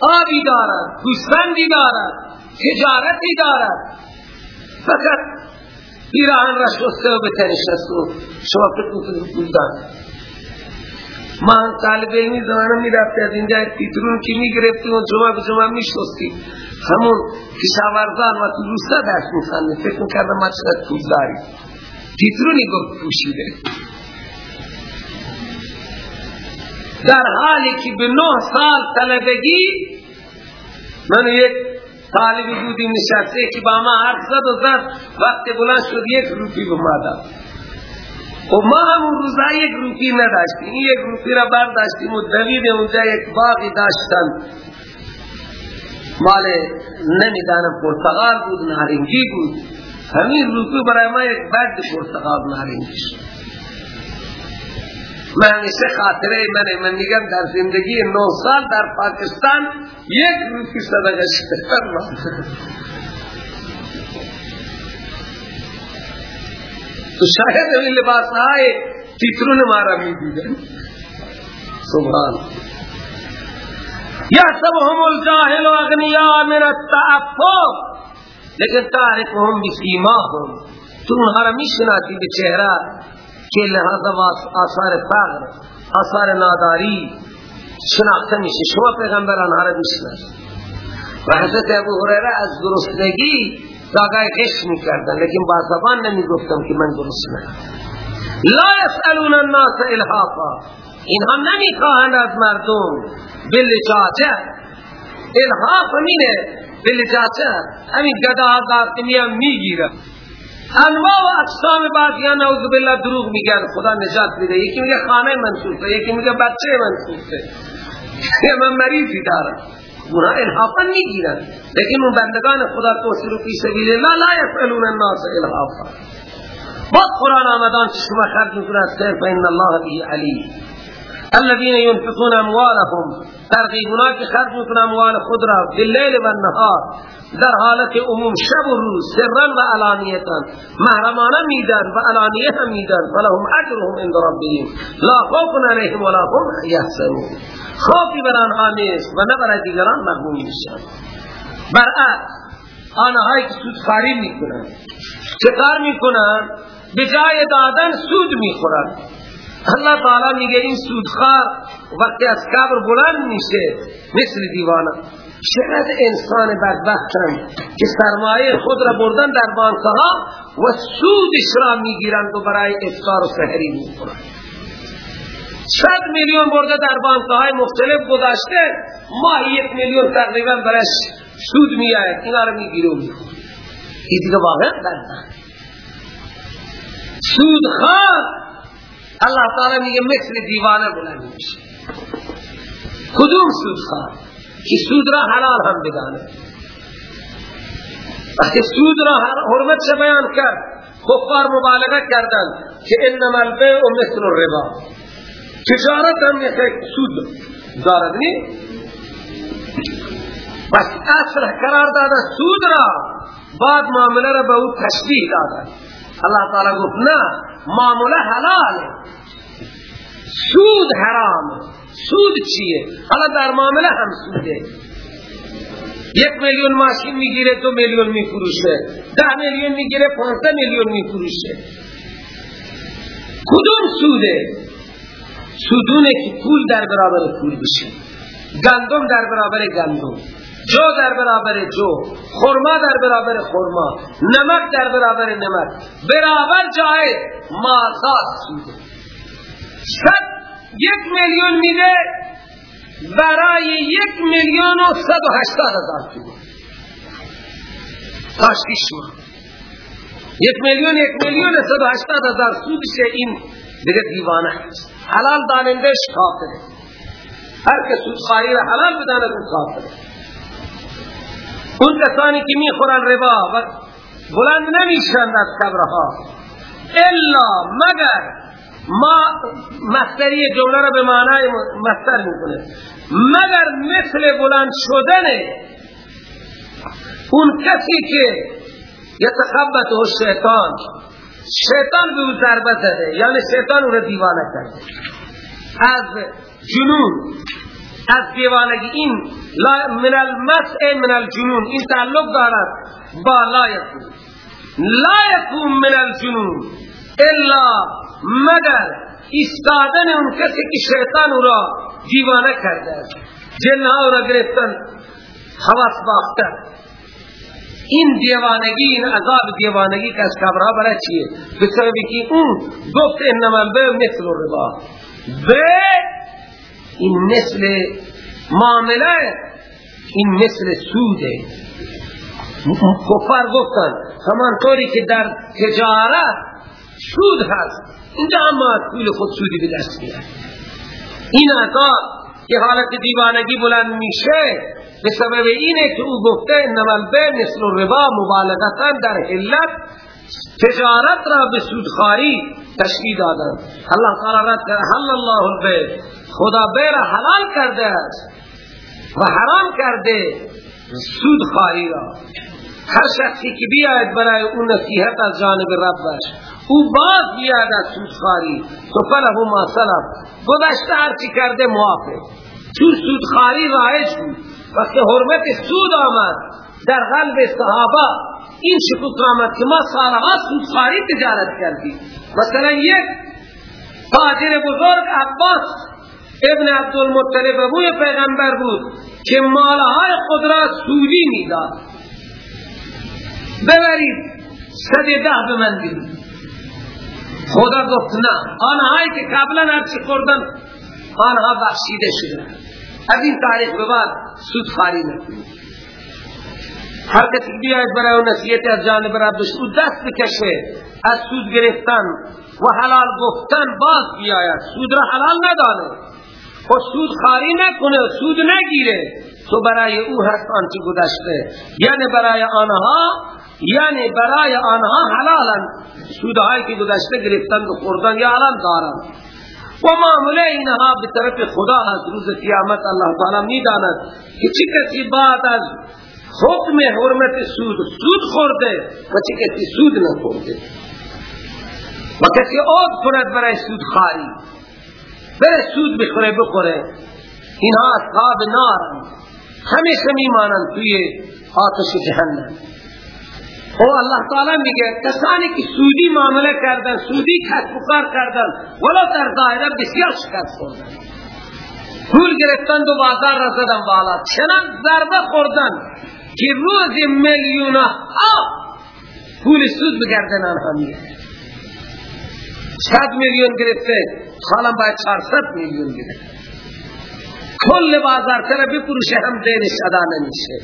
آبی دارد گوسفندی دارد تجارتی دارد. فقط پیراهن را شسته و بتنش و شما فکر کنید پول دارد ما طالب علمی زمانه می رفته از اینجا تیترون که می گرفتیم و جمعه به جمعه می شستیم همون کشاورزان و تو روستا درس می خانده فکر کردم ما چقدر پول داری تیترونی گفت پوشیده. در حالی که به نه سال طلبگی من یک طالبی بودیم نشسته که با ما حرف زد و زد وقت بلند شد یک روپی به ما داد. و ما همون روزا یک روپی نداشتیم یک روپی را برداشتیم و دوید اونجا یک باقی داشتن. مال نمی‌دانم پرتغال بود نارنگی بود. همین روپی برای ما یک برد پرتغال نارنگی شد. من همیشه خاطره منه من میگم در زندگی نو سال در پاکستان یک روپی صدقه شده. تو شاید این لباس های تیترون مارا می دیدن سبحان. یحسبهم الجاهل اغنیاء من التعفف. لیکن تعرفهم بسیماهم تو انها را می‌شناسی به چهره. که لحاظا آثار فقر آثار ناداری شناخته میشه. شما پیغمبر آنها را می‌شناسی و حضرت ابو هریره از درستگی داغای غش می‌کردن لیکن با زبان نمی گفتم که من درست نه. لا یسألون الناس الحافا اینها نمی خواهند از مردم بلجاجه. الحاف همینه بلجاجه. همین گدا آزاد میان می‌گیره انواع و اقسام بعضیان نعوذ بالله دروغ میگن. خدا نجات بده یکی میگه خانه منصوفه یکی میگه بچه منصوفه من مریضی دارم. اونا الحافا می‌گیرن. لیکن اون بندگان خدا توسیر فی سبیل الله لا یفعلون الناس الحافا بعد قرآن آمدان که شما خرج می‌کنن خیر فإن الله به علیم. الذين ينفقون أموالهم. ترغیبونا که خرج میکنن أموال خود را. باللیل و النهار در حالت عموم شب و روز. سرا و علانیتا. محرمانه میدن و علانیه هم میدن. فلهم اجرهم عند ربهم. لا خوف علیهم ولا هم یحزنون. خوفی بر آنها نیست و نه برای دیگران محموم میشن برعکس آنهایی که سودخاری میکنن چه کار میکنن به جای دادن سود میخورن اللہ تعالی میگه این سودخار وقتی از قبر بلند میشه مثل دیوانه. شاید انسان بدبختن که سرمایه خود را بردن در بانکها و سودش را می‌گیرند و برای افطار و سحری می‌خورند. صد میلیون برده در بانکهای مختلف گذاشته ماه یک میلیون تقریبا برش سود میآید. اینا رو می‌گیره و این دیگه واقعا بدبخت. سود اللہ تعالی میگه مثل دیوانه بلند میشه کدوم سود خواهد که سود را حلال هم بدانه وقتی سود را حرمت چه بیان کرد کفار مبالغه کردن که انما البیع مثل الربا۔ تجارت هم یک سود دارد نی بس اصل قرار داده سود را بعد معامله را به او تشبیه داده اللہ تعالی گفت نه معامله حلال سود حرام. سود چیه؟ حالا در معامله هم سوده. یک میلیون ماشین می‌گیره دو میلیون میفروشه. ده میلیون می‌گیره پانزده میلیون میفروشه. کدوم سوده؟ سودونه که پول در برابر پول بشه. گندم در برابر گندم. جو در برابر جو خرما در برابر خرما نمک در برابر نمک. برابر جای مازاد. سوده صد یک میلیون میده برای یک میلیون و صد و هشتاد هزار تومان کاشکی شما یک میلیون یک میلیون صد و هشتاد هزار سودشه این دیگه دیوانه حلال دانندش کافره. هر که سودخاری را حلال بداند اون کافره. اون کسانی که می‌خورن ربا و بلند نمیشند از کبرها الا مگر ما مستری جمله را به معنای مستر می‌کنه مگر مثل بلند شدن اون کسی که یتخبط و شیطان شیطان به او ضربه زده یعنی شیطان او را دیوانه کرده از جنون از دیوانگی این من المسع من الجنون این تعلق دارد با لا یکون لا یکون من الجنون الا مگر استادن اون کسی که شیطان او را دیوانه کرده جنها او را گرفتن حواس باختن. این دیوانگی این عذاب دیوانگی که از کبرها برای چیه؟ به سببی که اون گفت انما البیع مثل الربا. به این مثل معامله این مثل سوده. کفار گفتن همان طوری که در تجارت سود هست. اینجا اما پول خود سودی به دست میاد. این عذاب که حالت دیوانگی بلند میشه به سبب اینه که او گفته انما البیع مثل الربا مبالغتا در علت تجارت را به سودخاری تشکیل دادن. الله تعالی رد کرده حل الله البیع. خدا بیر حلال کرده است و حرام کرده. سودخاری را. هر شخصی که بیاید برای اون نصیحت از جانب ربش او باز بیاید از سودخاری تو فله ما سلف. گذشته هرچی کرده موافق. چون سودخاری رایج بود. وقتی حرمت سود آمد در قلب صحابه این شکوک آمد که ما سالها سودخاری تجارت کردیم. مثلا یک تاجر بزرگ عباس ابن عبدالمطلب ابوی پیغمبر بود که مالهای خود را سودی می‌داد. ببرید صد ده به من خدا گفت نه آنهایی که قبلا هرچی خوردن آنها بخشیده شده از این تاریخ به بعد سود خاری نکنید هر کسی بیاید برای نصیحت از جانب ربش او دست بکشه از سود گرفتن و حلال گفتن باز بیاید. سود را حلال ندانه. و سود خاری نکنه سود نگیره. تو برای او هست آنچه گذشته یعنی برای آنها یعنی برای آنها حلالن. سودهایی که گذشته گرفتن و خوردن یا الان دارن. و معموله اینها به طرف خدا از روز قیامت الله تعالی می‌داند که چی کسی بعد از حکم حرمت سود سود خورده و چی کسی سود نخورده. و کسی عود کند برای سود خاری بره سود بخوره بخوره. اینها اصحاب نار همیشه میمانند توی آتش جهنم. او الله تعالی میگه کسانی که سودی معامله کردن سودی کسب و کار کردن ولی در ظاهره بسیار شکست خوردن. پول گرفتن و بازار را زدن بالا. چنان ضربه خوردن که روز میلیون ها پول سود بگردن آنها میگه صد میلیون گرفته. حالا باید چهارصد میلیون گرفته کل بازار تره بپروشه هم دینش ادا نمیشه.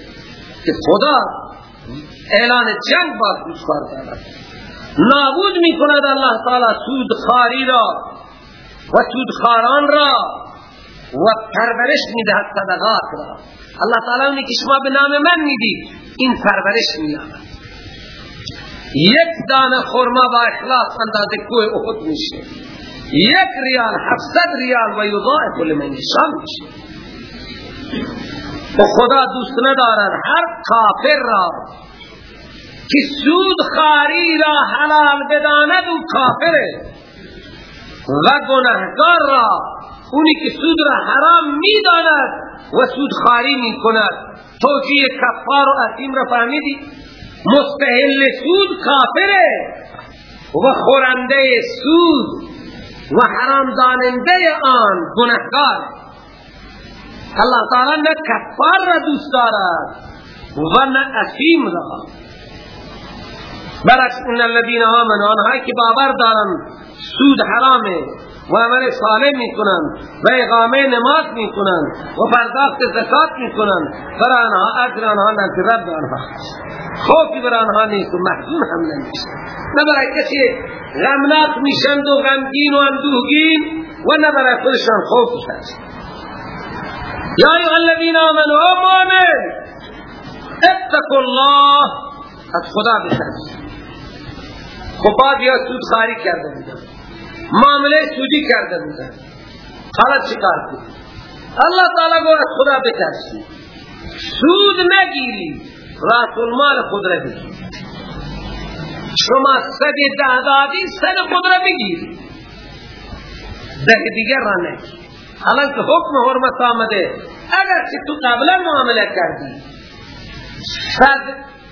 که خدا اعلان جنگ با سودخوار دارد. نابود می کند الله تعالی سودخاری را و سودخاران را و پرورش می دهد صدقات را. الله تعالی اونی که شما به نام من می‌دید این پرورش می یک دانه خورما با اخلاص اندازه کوه احد میشه. یک ریال هفتصد ریال و یضاعف لمن یشاء و خدا دوست ندارد هر کافر را که سود خاری را حلال بداند و کافره. و گناهگار را اونی که سود را حرام می‌داند و سود خاری می کند توجیه کفار و اثیم را فهمیدی؟ مستحل سود کافره و خورنده سود و حرام داننده آن گناهگار الله تعالی نه کفار را دوست دارد و نه اثیم را. برعکس ان الذين آمنوا آنهایی که باور دارن سود حرامه و عمل صالح می‌کنن و اقامه نماز می‌کنن و پرداخت زکات می‌کنن برای آنها اجر آنها نزد رب آنها خوفی برای آنها نیست و محزون هم نمیشه نه برای کسی غمناک میشند و غمگین و اندوهگین و نه برای خودشان خوفی هست یا ایها الذین آمنوا آمانه اتقوا الله از خدا بترسید. خب بعد یا سود خاری کرده بودن. معامله سودی کرده بودن حالا چیکار کنی الله تعالی گو از خدا بترسی سود نگیری راس المال خود را بگیر شما صد ده دادی صد خود را بگیری ده دیگر را نگیر حالا که حکم حرمت آمده اگر که تو قبلا معامله کردی صد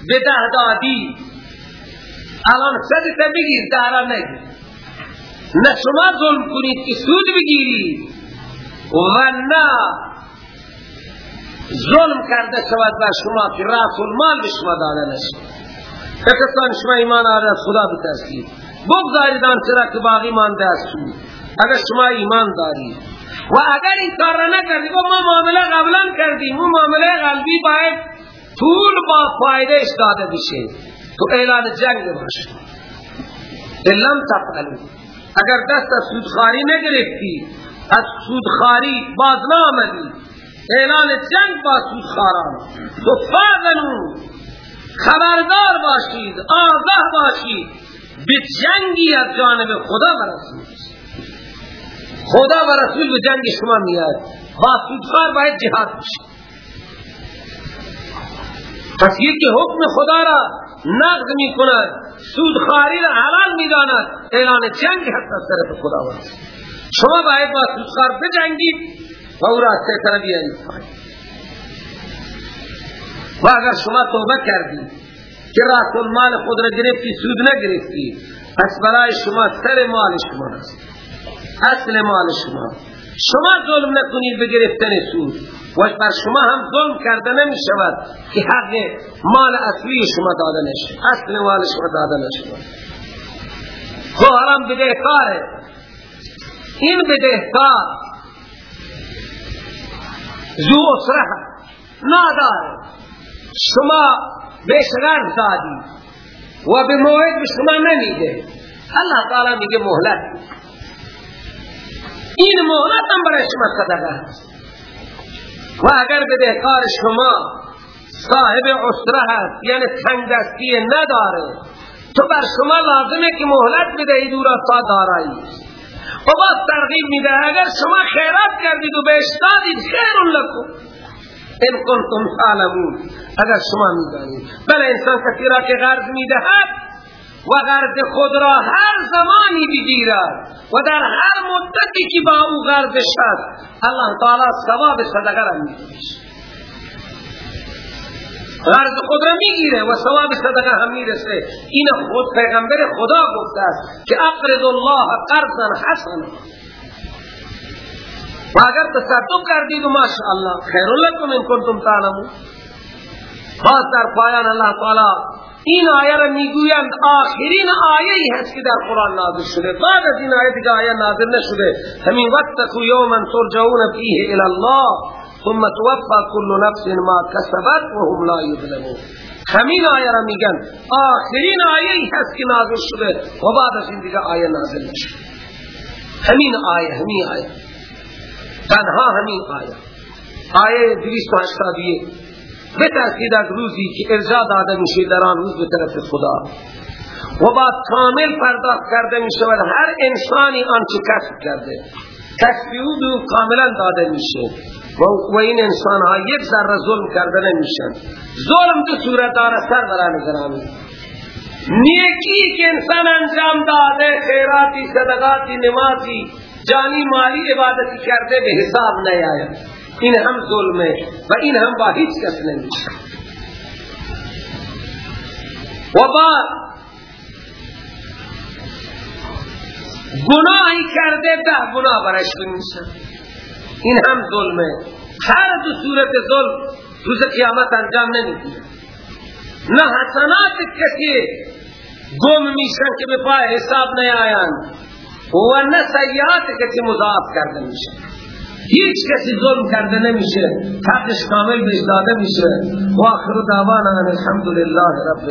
به ده الان صد تا بگیر ده را نه شما ظلم کنید که سود بگیری و نه. ظلم کرده شود بر شما که راس المال به شما داده نشد اکستان شما ایمان آره از خدا بترسید. بگذارید آن چرا که باقی مانده از سود. اگر شما ایمان دارید. و اگر این کار را نکردید ما معامله قبلا کردیم. اون معامله قلبی باید طول با فایده داده بشه. تو اعلان جنگ باشه لم تفعلوا. اگر دست از سودخاری نگرفتی از سودخاری باز نامدی اعلان جنگ با سودخاران تو فاغنون خبردار باشید آگاه باشید. به جنگی از جانب خدا و خدا و رسول به جنگ شما میاد. با سودخار باید جهاد بشه. پس یکی حکم خدا را نقض می کند سودخاری را حلال می داند اعلان جنگ حتی از طرف خدا ورد شما باید با سودخار بجنگید و او را از طرف بیایید و اگر شما توبه کردید که راست المال خود را گرفتی سود نگرفتی پس برای شما سر مال شما است. اصل مال شما. شما ظلم نکنید به گرفتن سود. و بر شما هم ظلم کرده نمی شود که حق مال اصلی شما داده نشد اصل مال شما داده نشد خو حرام بدهکاره این بدهکار زو اسره ناداره شما بهش غرض دادی و به موعد به شما نمیده. الله تعالی میگه مهلت. این مهلت هم برای شما صدقه است. و اگر بدهکار شما صاحب عسره هست یعنی تنگ دستی نداره تو بر شما لازمه که مهلت بدهید او را تا دارایی و باز ترغیب میده اگر شما خیرات کردید و بهش دادید خیر لکم. ان کنتم تعلمون. اگر شما می‌دانید. بله انسان کسی را که غرض می‌دهد و غرض خود را هر زمانی بگیرد و در هر مدتی که با او غرضش هست الله تعالی ثواب صدقه را میده غرض خود را می‌گیره و ثواب صدقه هم می‌رسه. این خود پیغمبر خدا گفته است که اقرض الله قرضا حسنا. و اگر تصدق کردید و ماشاءالله خیر لکم ان کنتم تعلمون. باز در پایان الله تعالی این آیه را می‌گویند آخرین آیه ای هست که در قرآن نازل شده. بعد از این آیه دیگه آیه نازل نشده. همین وقتکو یوما ترجعون فیه الى الله ثم توفى كل نفس ما كسبت وهم لا يظلمون. همین آیه را میگن. آخرین آیه ای هست که نازل شده. و بعد از این دیگه آیه نازل نشده. همین آیه همین آیه. تنها همین آیه. آیه 281 به از روزی که ارجا داده میشه در آن روز به طرف خدا. و بعد کامل پرداخت کرده می شود هر انسانی آنچه کسب کرده. کسبی او کاملا داده میشه. و این انسان ها یک ذره ظلم کرده نمیشن. ظلم دو صورت داره سر برای گرامی نیکی که انسان انجام داده خیراتی صدقاتی نمازی جانی مالی عبادتی کرده به حساب نیاید. این هم ظلمه و این هم با هیچ کس نمیشه. و بعد گناهی کرده ده گناه برش میشه این هم ظلمه. هر دو صورت ظلم روز قیامت انجام نمی‌گیره نه حسنات کسی گم میشن که به پای حساب نیایند و نه سیعات کسی مضاعف کرده میشه. هیچ کسی ظلم کرده نمیشه. حقش کامل بهش داده میشه. و آخر دعوانا الحمدلله رب